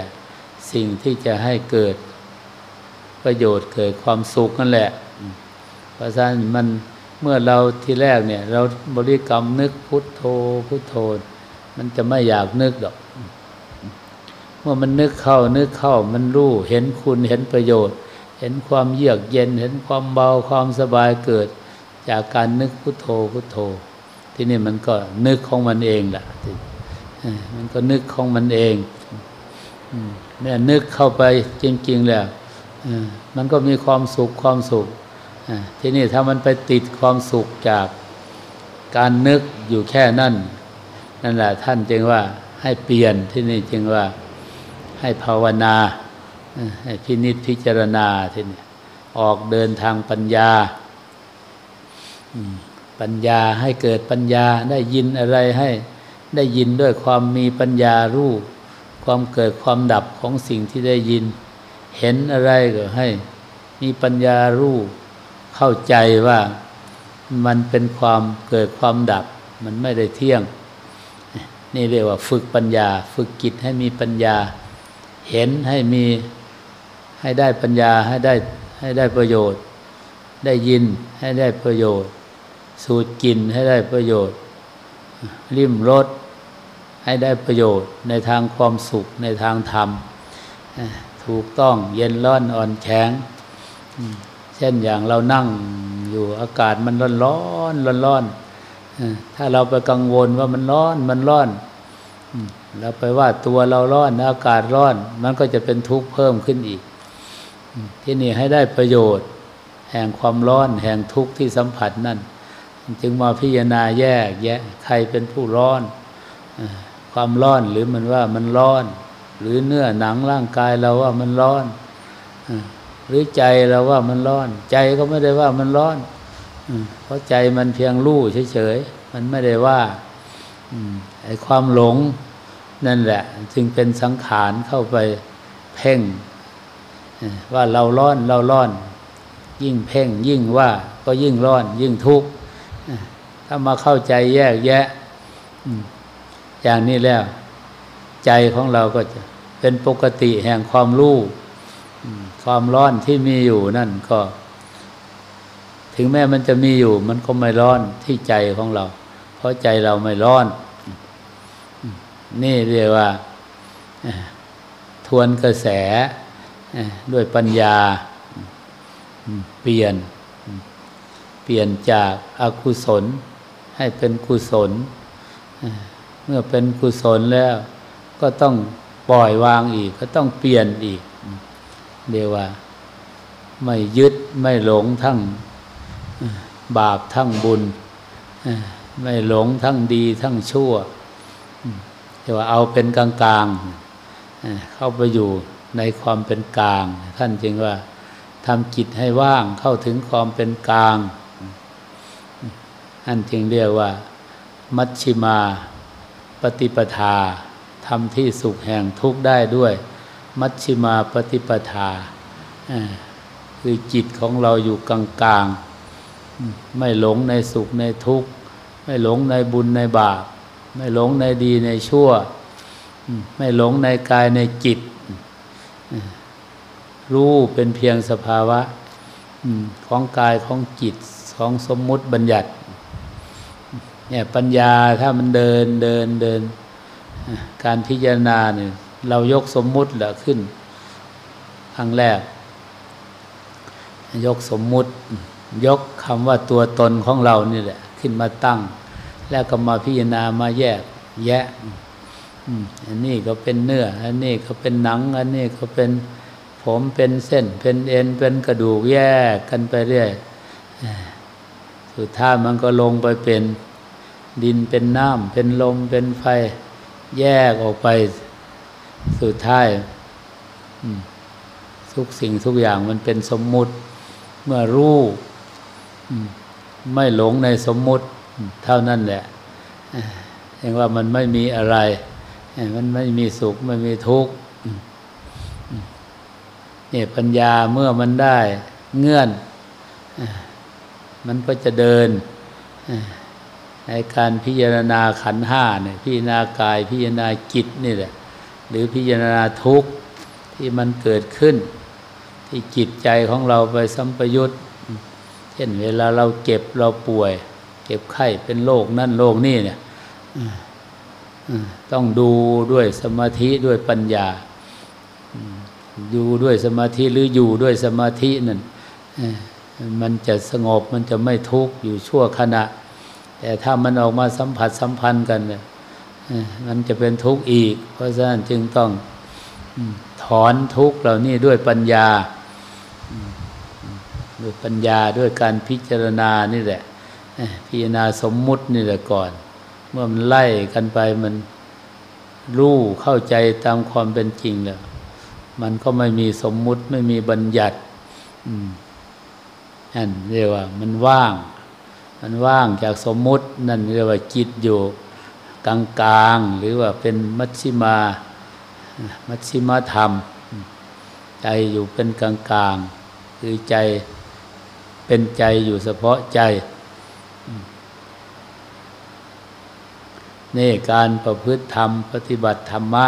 สิ่งที่จะให้เกิดประโยชน์เกิดความสุขนั่นแหละ เพราะฉะนั้นมัน เมื่อเราทีแรกเนี่ย เราบริกรรมนึกพุทโธพุทโธ มันจะไม่อยากนึกหรอกเมื่อมันนึกเข้านึกเข้ามันรู้เห็นคุณเห็นประโยชน์ เห็นความเยือกเย็น เห็นความเบาความสบายเกิด จากการนึกพุทโธพุทโธ ที่นี่มันก็นึกของมันเองแหละมันก็นึกของมันเองเนี่ยนึกเข้าไปจริงๆแล้วมันก็มีความสุขความสุข ทีนี้ถ้ามันไปติดความสุขจากการนึกอยู่แค่นั้นนั่นแหละท่านจึงว่าให้เปลี่ยนที่นี่จึงว่าให้ภาวนาให้พินิจพิจารณาทีนี้ออกเดินทางปัญญาปัญญาให้เกิดปัญญาได้ยินอะไรให้ได้ยินด้วยความมีปัญญารู้ความเกิดความดับของสิ่งที่ได้ยิน เห็นอะไรก็ให้ มีปัญญารู้ เข้าใจว่ามันเป็นความเกิดความดับ มันไม่ได้เที่ยง นี่เรียกว่าฝึกปัญญา ฝึกจิตให้มีปัญญา เห็นให้มีให้ได้ปัญญาให้ได้ให้ได้ประโยชน์ ได้ยินให้ได้ประโยชน์ สูดกินให้ได้ประโยชน์ ริมรสให้ได้ประโยชน์ในทางความสุขในทางธรรม ถูกต้องเย็นร้อนอ่อนแข็ง เช่นอย่างเรานั่งอยู่อากาศมันร้อนร้อนร้อนร้อนถ้าเราไปกังวลว่ามันร้อนมันร้อนเราไปว่าตัวเราร้อนอากาศร้อน มันก็จะเป็นทุกข์เพิ่มขึ้นอีก ที่นี่ให้ได้ประโยชน์ แห่งความร้อนแห่งทุกข์ที่สัมผัสนั่น จึงมาพิจารณาแยกแยะใครเป็นผู้ร้อน ความร้อนหรือมันว่ามันร้อน หรือเนื้อหนังร่างกายเราว่ามันร้อน หรือใจเราว่ามันร้อน ใจก็ไม่ได้ว่ามันร้อนเพราะใจมันเพียงรู้เฉยๆมันไม่ได้ว่าไอ้ความหลงนั่นแหละ จึงเป็นสังขารเข้าไปเพ่งว่าเราร้อนเราร้อน ยิ่งเพ่งยิ่งว่าก็ยิ่งร้อน ยิ่งทุกข์ถ้ามาเข้าใจแยกแยะอย่างนี้แล้ว ใจของเราก็จะเป็นปกติแห่งความรู้ ความร้อนที่มีอยู่นั่นก็ ถึงแม้มันจะมีอยู่ มันก็ไม่ร้อนที่ใจของเรา เพราะใจเราไม่ร้อน นี่เรียกว่า ทวนกระแสด้วยปัญญาเปลี่ยน เปลี่ยนจากอากุศล ให้เป็นกุศล เมื่อเป็นกุศลแล้ว ก็ต้องปล่อยวางอีก ก็ต้องเปลี่ยนอีก เรียกว่า ไม่ยึดไม่หลงทั้งบาปทั้งบุญ ไม่หลงทั้งดีทั้งชั่วเรียกว่าเอาเป็นกลางๆเข้าไปอยู่ในความเป็นกลาง ท่านจึงว่าทำจิตให้ว่างเข้าถึงความเป็นกลางท่านจึงเรียกว่า มัชชิมา ปฏิปทาทำที่สุขแห่งทุกข์ได้ด้วย มัชชิมาปฏิปทาคือจิตของเราอยู่กลางกลางไม่หลงในสุขในทุกข์ ไม่หลงในบุญในบาป ไม่หลงในดีในชั่ว ไม่หลงในกายในจิต รู้เป็นเพียงสภาวะของกายของจิตของสมมุติบัญญัติเนี่ยปัญญาถ้ามันเดินเดินเดิน การพิจารณาเนี่ย เรายกสมมุติแหละขึ้นครั้งแรก ยกสมมุติ ยกคำว่าตัวตนของเรานี่แหละ ขึ้นมาตั้ง แล้วก็มาพิจารณามาแยก แยะอันนี้ก็เป็นเนื้อ อันนี้ก็เป็นหนัง อันนี้ก็เป็นผมเป็นเส้น เป็นเอ็น เป็นกระดูกแยกกันไปเรื่อยสุดท้ายมันก็ลงไปเป็นดินเป็นน้ำเป็นลมเป็นไฟ แยกออกไป สุดท้ายทุกสิ่งทุกอย่างมันเป็นสมมุติ เมื่อรู้ไม่หลงในสมมุติ เท่านั้นแหละเห็นว่ามันไม่มีอะไร มันไม่มีสุขไม่มีทุกข์เนี่ยปัญญาเมื่อมันได้เงื่อน มันก็จะเดิน ในการพิจารณาขันห้าเนี่ยพิจารณากายพิจารณาจิตนี่แหละ หรือพิจารณาทุกข์ที่มันเกิดขึ้น ที่จิตใจของเราไปสัมปยุตเช่นเวลาเราเจ็บเราป่วย เจ็บไข้เป็นโรคนั่นโรคนี่เนี่ยต้องดูด้วยสมาธิด้วยปัญญาดูด้วยสมาธิหรืออยู่ด้วยสมาธินั่นมันจะสงบมันจะไม่ทุกข์อยู่ชั่วขณะ แต่ถ้ามันออกมาสัมผัสสัมพันธ์กันเนี่ย มันจะเป็นทุกข์อีก เพราะฉะนั้นจึงต้องถอนทุกข์เหล่านี้ด้วยปัญญาด้วยปัญญาด้วยการพิจารณานี่แหละพิจารณาสมมุตินี่แหละก่อน เมื่อมันไล่กันไปมันรู้เข้าใจตามความเป็นจริงแล้วมันก็ไม่มีสมมุติไม่มีบัญญัตินั่นเรียกว่า มันว่าง มันว่างจากสมมุตินั่นเรียกว่าจิตอยู่ กลางกลางหรือว่าเป็นมัชชิมามัชชิมาธรรม ใจอยู่เป็นกลางกลางคือใจเป็นใจอยู่เฉพาะใจ นี่การประพฤติธรรม ปฏิบัติธรรมะ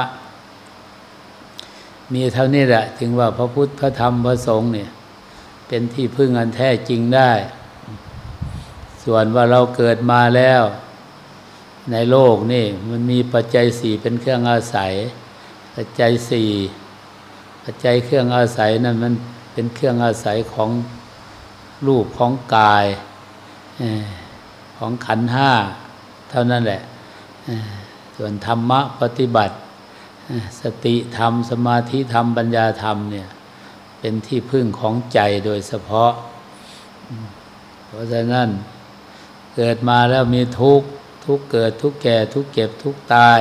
มีเท่านี้แหละ จึงว่าพระพุทธพระธรรมพระสงฆ์เนี่ย เป็นที่พึ่งอันแท้จริงได้ ส่วนว่าเราเกิดมาแล้ว ในโลกนี่มันมีปัจจัยสี่เป็นเครื่องอาศัย ปัจจัยสี่ปัจจัยเครื่องอาศัยนั้นมันเป็นเครื่องอาศัยของรูปของกายของขันห้าเท่านั้นแหละส่วนธรรมะปฏิบัติ สติธรรม สมาธิธรรมปัญญาธรรมเนี่ยเป็นที่พึ่งของใจโดยเฉพาะ เพราะฉะนั้นเกิดมาแล้วมีทุกข์ ทุกเกิดทุกแก่ทุกเก็บทุกตาย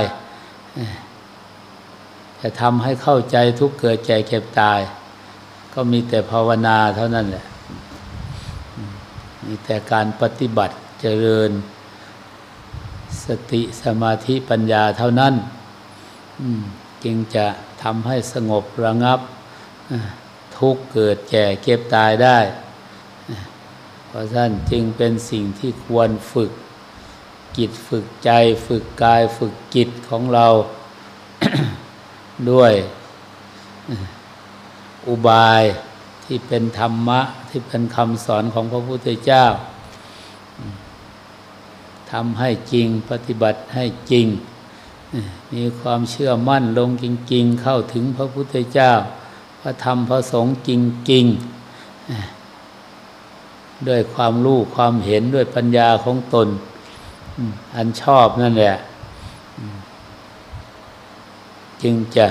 จะทำให้เข้าใจทุกเกิดแก่เก็บตาย ก็มีแต่ภาวนาเท่านั้นแหละมีแต่การปฏิบัติเจริญ สติสมาธิปัญญาเท่านั้นจึงจะทำให้สงบระงับ ทุกเกิดแก่เก็บตายได้ เพราะฉะนั้นจึงเป็นสิ่งที่ควรฝึก จิตฝึกใจฝึกกายฝึกจิตของเรา ด้วยอุบายที่เป็นธรรมะ ที่เป็นคำสอนของพระพุทธเจ้าทำให้จริงปฏิบัติให้จริง มีความเชื่อมั่นลงจริง ๆ เข้าถึงพระพุทธเจ้า พระธรรมพระสงฆ์จริง ๆ ด้วยความรู้ความเห็นด้วยปัญญาของตน อันชอบนั่นแหละ จึงจะ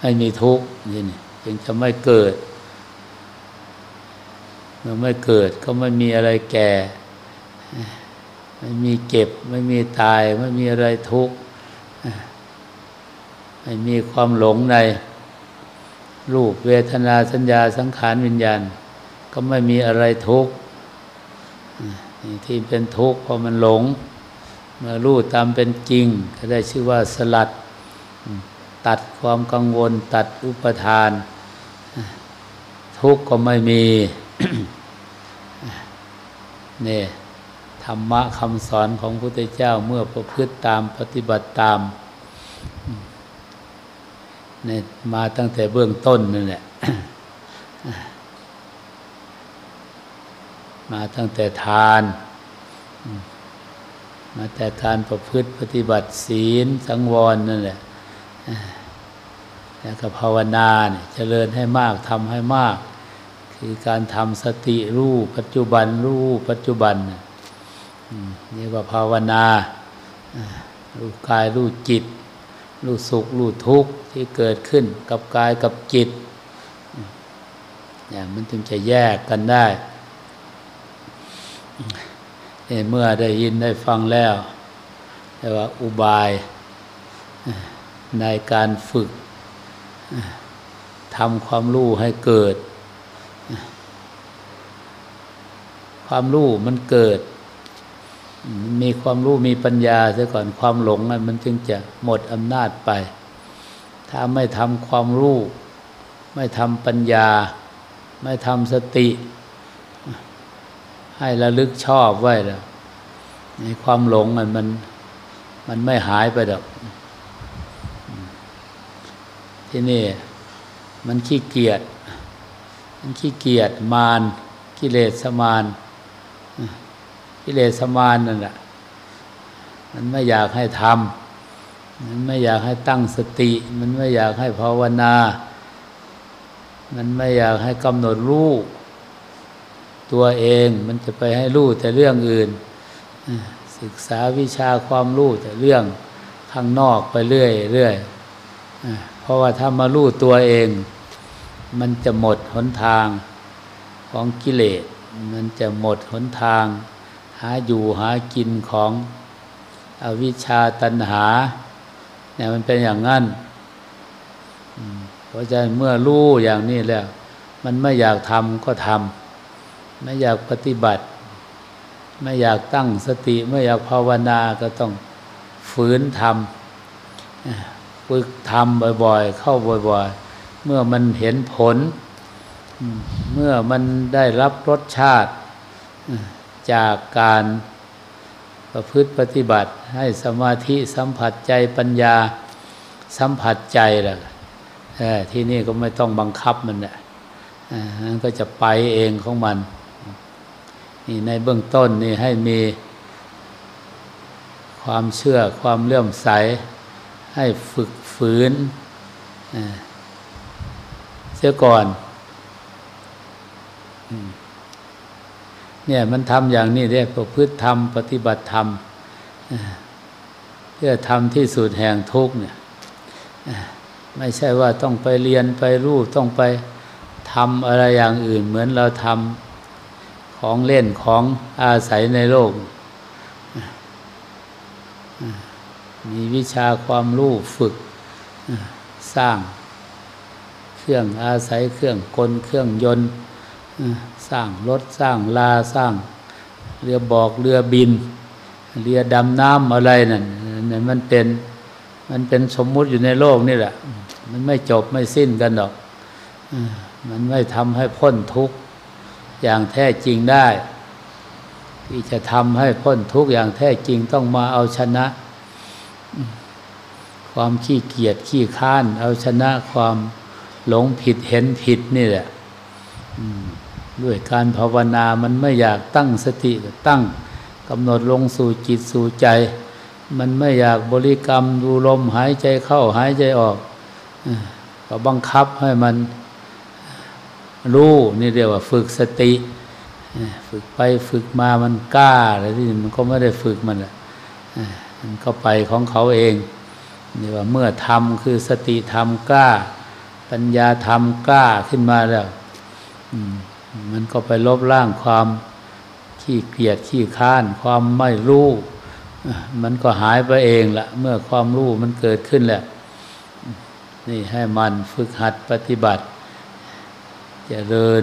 ไม่มีทุกข์นี่จึงจะไม่เกิด เมื่อไม่เกิดก็ไม่มีอะไรแก่ ไม่มีเก็บ ไม่มีตาย ไม่มีอะไรทุกข์ไม่มีความหลงใน รูปเวทนาสัญญาสังขารวิญญาณ ก็ไม่มีอะไรทุกข์ ที่เป็นทุกข์เพราะมันหลงมื่อรู้ตามเป็นจริง ก็ได้ชื่อว่าสลัด ตัดความกังวล ตัดอุปทาน ทุกข์ก็ไม่มีนี่ธรรมะคำสอนของพระพุทธเจ้าเมื่อประพฤติตามปฏิบัติตามเนี่ยมาตั้งแต่เบื้องต้นนั่นแหละ มาตั้งแต่ทาน มาแต่การประพฤติปฏิบัติศีลสังวรนั่นแหละแล้วก็ภาวนาเนี่ยเจริญให้มากทำให้มาก คือการทำสติรู้ปัจจุบันรู้ปัจจุบันนี่ว่าภาวนารู้กายรู้จิต รู้สุขรู้ทุกข์ที่เกิดขึ้นกับกายกับจิตเนี่ยมันจึงจะแยกกันได้ เมื่อได้ยินได้ฟังแล้วแต่ว่าอุบายในการฝึกทำความรู้ให้เกิด ความรู้มันเกิด มีความรู้มีปัญญาเสียก่อนความหลงมันจึงจะหมดอำนาจไป ถ้าไม่ทำความรู้ ไม่ทำปัญญา ไม่ทำสติ ให้ระลึกชอบไว้แล้วในความหลงมันมันมันไม่หายไปดอกที่นี่ มันขี้เกียจมันขี้เกียจมานกิเลสมานกิเลสมานนั่นแหละมันไม่อยากให้ทำมันไม่อยากให้ตั้งสติ มันไม่อยากให้ภาวนา มันไม่อยากให้กำหนดรู้ ตัวเอง มันจะไปให้รู้แต่เรื่องอื่น ศึกษาวิชาความรู้แต่เรื่องข้างนอกไปเรื่อยเรื่อยเพราะว่าถ้ามารู้ตัวเอง มันจะหมดหนทางของกิเลส มันจะหมดหนทาง หาอยู่หากินของอวิชชาตัณหาเนี่ยมันเป็นอย่างนั้นเพราะฉะนั้นเมื่อรู้อย่างนี้แล้ว มันไม่อยากทำก็ทำ ไม่อยากปฏิบัติ ไม่อยากตั้งสติ ไม่อยากภาวนาก็ต้องฝืนทำฝึกทำบ่อยๆ เข้าบ่อยๆ เมื่อมันเห็นผล เมื่อมันได้รับรสชาติจากการประพฤติปฏิบัติ ให้สมาธิสัมผัสใจปัญญาสัมผัสใจแหละที่นี่ก็ไม่ต้องบังคับมันแหละมันก็จะไปเองของมัน นี่ในเบื้องต้นนี่ให้มีความเชื่อความเลื่อมใส ให้ฝึกฝืนเสียก่อนเนี่ยมันทำอย่างนี้เรียกประพฤติธรรม ปฏิบัติธรรมเพื่อทำที่สุดแห่งทุกเนี่ยไม่ใช่ว่าต้องไปเรียนไปรู้ต้องไปทำอะไรอย่างอื่นเหมือนเราทำ ของเล่นของอาศัยในโลก มีวิชาความรู้ฝึกสร้างเครื่องอาศัยเครื่องกลเครื่องยนต์สร้างรถสร้างลาสร้างเรือบอกเรือบิน เรือดำน้ำอะไรนั่นนั่นมันเป็นมันเป็นสมมุติอยู่ในโลกนี่แหละ มันไม่จบไม่สิ้นกันหรอก มันไม่ทำให้พ้นทุกข์ อย่างแท้จริงได้ ที่จะทำให้พ้นทุกข์อย่างแท้จริงต้องมาเอาชนะ ความขี้เกียจขี้ค้าน เอาชนะความหลงผิดเห็นผิดนี่แหละด้วยการภาวนามันไม่อยากตั้งสติตั้งกำหนดลงสู่จิตสู่ใจ มันไม่อยากบริกรรมดูลมหายใจเข้าหายใจออก ก็บังคับให้มัน รู้นี่เรียกว่าฝึกสติ ฝึกไปฝึกมามันกล้าอะไรที่มันก็ไม่ได้ฝึกมันแหละมันก็ไปของเขาเองนี่ว่าเมื่อทำคือสติทำกล้า ปัญญาทำกล้าขึ้นมาแล้วมันก็ไปลบล้างความขี้เกียจขี้ค้าน ความไม่รู้มันก็หายไปเองละเมื่อความรู้มันเกิดขึ้นแหล้วนี่ให้มันฝึกหัดปฏิบัติ จเริญ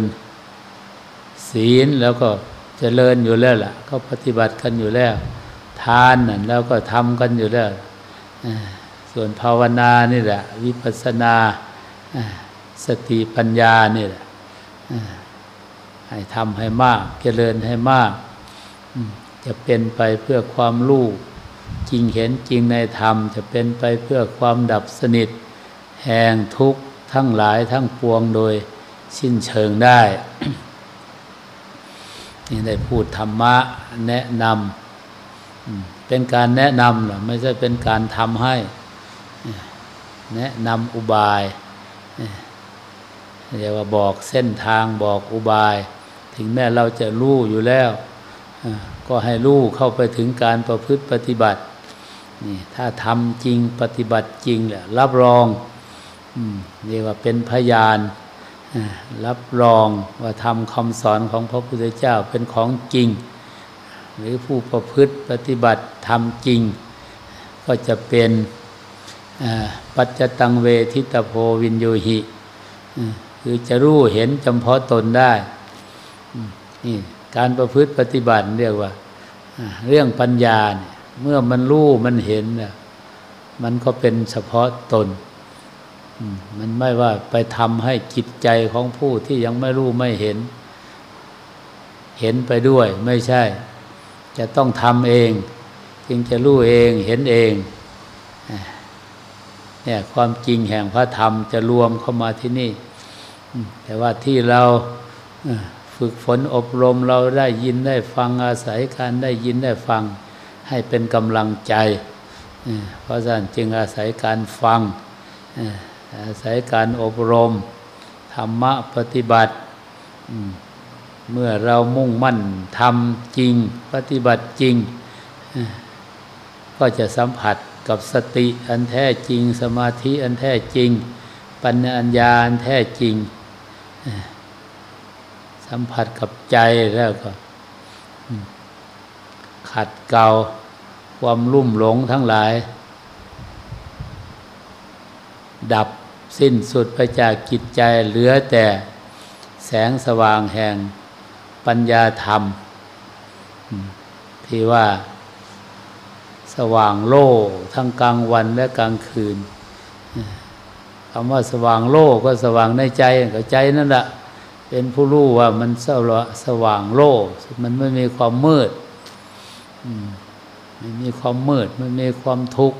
ศีลแล้วก็เจริญอยู่แล้วล่ะ ก็ปฏิบัติกันอยู่แล้ว ทานนั่นแล้วก็ทำกันอยู่แล้วส่วนภาวนานี่แหละ วิปัสสนาสติปัญญานี่แหละให้ทำให้มาก เจริญให้มาก จะเป็นไปเพื่อความรู้จริงเห็นจริงในธรรม จะเป็นไปเพื่อความดับสนิท แห่งทุกข์ทั้งหลายทั้งปวงโดย สิ้นเชิงได้นี่ได้พูดธรรมะแนะนำเป็นการแนะนำหรอไม่ใช่เป็นการทำให้ แนะนำอุบายเรียกว่าบอกเส้นทางบอกอุบาย ถึงแม้เราจะรู้อยู่แล้วก็ให้รู้เข้าไปถึงการประพฤติปฏิบัตินี่ถ้าทำจริงปฏิบัติจริงแหละรับรองเรียกว่าเป็นพยาน รับรองว่าทำคำสอนของพระพุทธเจ้าเป็นของจริง หรือผู้ประพฤติปฏิบัติทำจริง ก็จะเป็นปัจจตังเวทิตโพวินโยหิ คือจะรู้เห็นจำเพาะตนได้นี่การประพฤติปฏิบัติเรียกว่า เรื่องปัญญาเนี่ยเมื่อมันรู้มันเห็นเนี่ยมันก็เป็นเฉพาะตน มันไม่ว่าไปทำให้จิตใจของผู้ที่ยังไม่รู้ไม่เห็น เห็นไปด้วยไม่ใช่ จะต้องทำเอง จึงจะรู้เองเห็นเองเนี่ยความจริงแห่งพระธรรมจะรวมเข้ามาที่นี่ แต่ว่าที่เราฝึกฝนอบรมเราได้ยินได้ฟังอาศัยการได้ยินได้ฟังให้เป็นกำลังใจ เพราะฉะนั้นจึงอาศัยการฟัง อาศัยการอบรม ธรรมะปฏิบัติ เมื่อเรามุ่งมั่นทำจริง ปฏิบัติจริง ก็จะสัมผัสกับสติอันแท้จริง สมาธิอันแท้จริง ปัญญาอันแท้จริง สัมผัสกับใจแล้วก็ ขัดเกลาความลุ่มหลงทั้งหลาย ดับสิ้นสุดไปจากจิตใจเหลือแต่แสงสว่างแห่งปัญญาธรรม ที่ว่าสว่างโล่ทั้งกลางวันและกลางคืนคำว่าสว่างโล่ก็สว่างในใจก็ใจนั่นแหละเป็นผู้รู้ว่ามันสว่างโล่มันไม่มีความมืดไม่มีความมืดไม่มีความทุกข์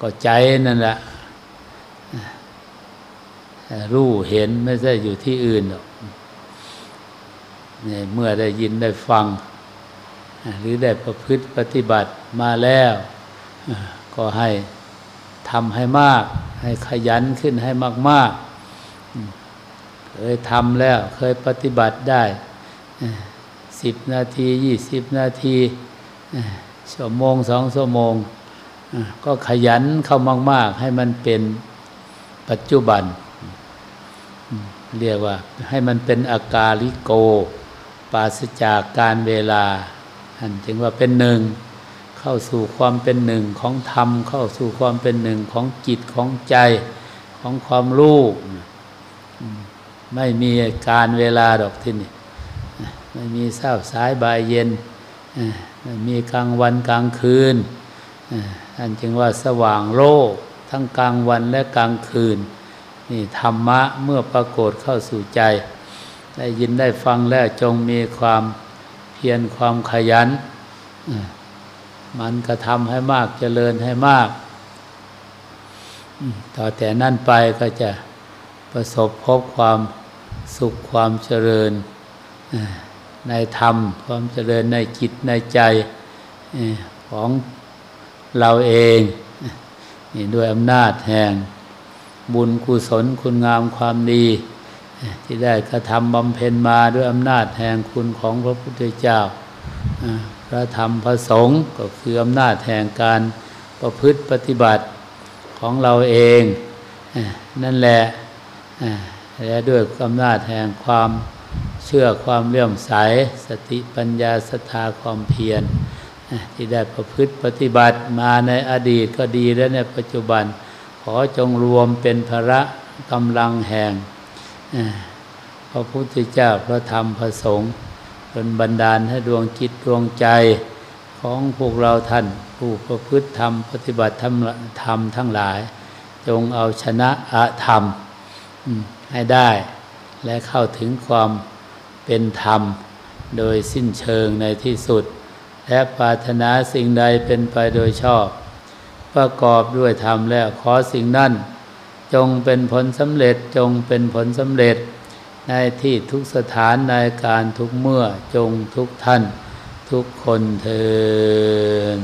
ก็ใจนั่นแหละ รู้เห็นไม่ใช่อยู่ที่อื่นหรอกเนี่ยเมื่อได้ยินได้ฟัง หรือได้ประพฤติปฏิบัติมาแล้ว ก็ให้ทำให้มาก ให้ขยันขึ้นให้มาก ๆ เคยทำแล้วเคยปฏิบัติได้สิบนาทียี่สิบนาทีชั่วโมงสองชั่วโมง ก็ขยันเข้ามาก ๆ ให้มันเป็นปัจจุบัน เรียกว่าให้มันเป็นอากาลิโก ปราศจากการเวลาอันจึงว่าเป็นหนึ่งเเข้าสู่ความเป็นหนึ่งของธรรม เข้าสู่ความเป็นหนึ่งของจิตของใจของความรู้ไม่มีการเวลาดอกที่นี่ไม่มีเศร้าสายบ่ายเย็นไม่มีกลางวันกลางคืนอันจึงว่าสว่างโลกทั้งกลางวันและกลางคืน นี่ธรรมะเมื่อปรากฏเข้าสู่ใจ ได้ยินได้ฟังแล้วจงมีความเพียรความขยัน มันกระทำให้มากเจริญให้มาก ต่อแต่นั่นไปก็จะประสบพบความสุขความเจริญในธรรมความเจริญในจิตในใจของเราเอง นี่ด้วยอำนาจแห่ง บุญกุศลคุณงามความดี ที่ได้กระทำบำเพ็ญมาด้วยอำนาจแห่งคุณของพระพุทธเจ้าพระธรรมพระสงฆ์ก็คืออำนาจแห่งการประพฤติปฏิบัติของเราเอง นั่นแหละและด้วยอำนาจแห่งความเชื่อความเลื่อมใส สติปัญญาศรัทธาความเพียรที่ได้ประพฤติปฏิบัติมาในอดีตก็ดีและในปัจจุบัน ขอจงรวมเป็นพระกำลังแห่งพระพุทธเจ้าพระธรรมพระสงฆ์เป็นบันดาลให้ดวงจิตดวงใจของพวกเราท่านผู้ประพฤติธรรม ปฏิบัติธรรมธรรมทั้งหลาย จงเอาชนะอะธรรมให้ได้และเข้าถึงความเป็นธรรม โดยสิ้นเชิงในที่สุด และปรารถนาสิ่งใดเป็นไปโดยชอบ ประกอบด้วยธรรมแล้วขอสิ่งนั้น จงเป็นผลสำเร็จจงเป็นผลสำเร็จ ในที่ทุกสถานในการทุกเมื่อจงทุกท่าน ทุกคนเทิน